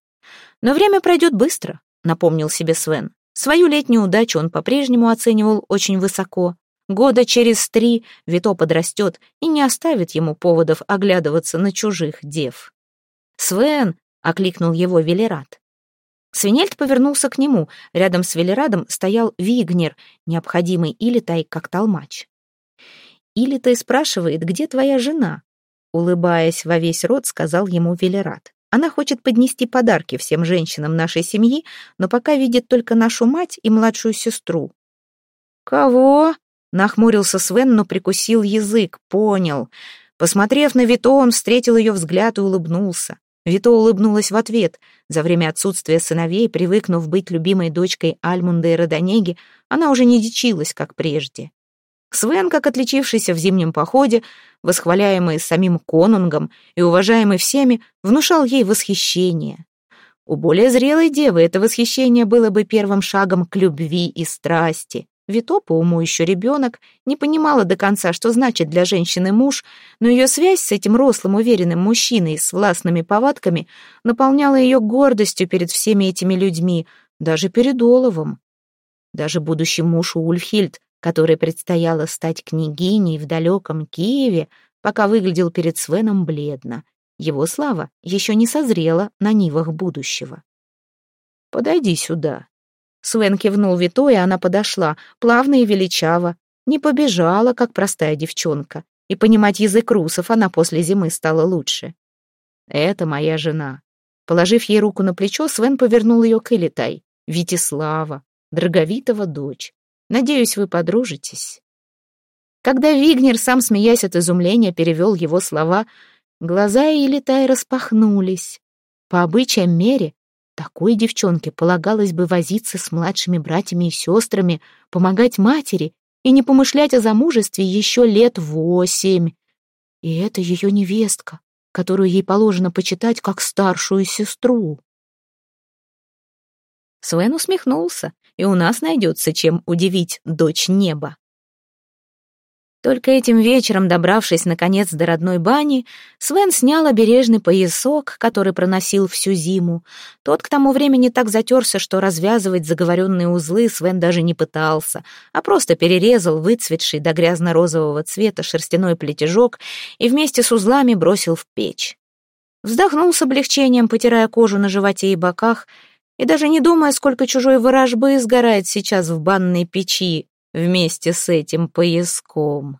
[SPEAKER 1] Но время пройдет быстро, напомнил себе Свен. Свою летнюю удачу он по-прежнему оценивал очень высоко. Года через три Вито подрастет и не оставит ему поводов оглядываться на чужих дев. «Свен!» — окликнул его Велерат. Свинельд повернулся к нему. Рядом с Велерадом стоял Вигнер, необходимый Илитай как толмач. «Илитай спрашивает, где твоя жена?» Улыбаясь во весь рот, сказал ему Велерад. «Она хочет поднести подарки всем женщинам нашей семьи, но пока видит только нашу мать и младшую сестру». «Кого?» — нахмурился Свен, но прикусил язык, понял. Посмотрев на Вито, он встретил ее взгляд и улыбнулся. Вито улыбнулась в ответ. За время отсутствия сыновей, привыкнув быть любимой дочкой Альмунда и Родонеги, она уже не дичилась, как прежде. Свен, как отличившийся в зимнем походе, восхваляемый самим конунгом и уважаемый всеми, внушал ей восхищение. У более зрелой девы это восхищение было бы первым шагом к любви и страсти. Вито, по уму еще ребенок, не понимала до конца, что значит для женщины муж, но ее связь с этим рослым, уверенным мужчиной с властными повадками наполняла ее гордостью перед всеми этими людьми, даже перед Оловом. Даже будущий муж Ульфхильд, который предстояло стать княгиней в далеком Киеве, пока выглядел перед Свеном бледно. Его слава еще не созрела на нивах будущего. «Подойди сюда», Свен кивнул Вито, и она подошла, плавно и величаво. Не побежала, как простая девчонка. И понимать язык русов она после зимы стала лучше. «Это моя жена». Положив ей руку на плечо, Свен повернул ее к Элитай. «Витислава, Драговитова дочь. Надеюсь, вы подружитесь». Когда Вигнер, сам смеясь от изумления, перевел его слова, глаза Элитай распахнулись. По обычаям мере, такой девчонке полагалось бы возиться с младшими братьями и сестрами, помогать матери и не помышлять о замужестве еще лет восемь. И это ее невестка, которую ей положено почитать как старшую сестру. Свен усмехнулся, и у нас найдется чем удивить дочь неба. Только этим вечером, добравшись наконец до родной бани, Свен снял обережный поясок, который проносил всю зиму. Тот к тому времени так затерся, что развязывать заговоренные узлы Свен даже не пытался, а просто перерезал выцветший до грязно-розового цвета шерстяной плетежок и вместе с узлами бросил в печь. Вздохнул с облегчением, потирая кожу на животе и боках, и даже не думая, сколько чужой ворожбы сгорает сейчас в банной печи, вместе с этим пояском.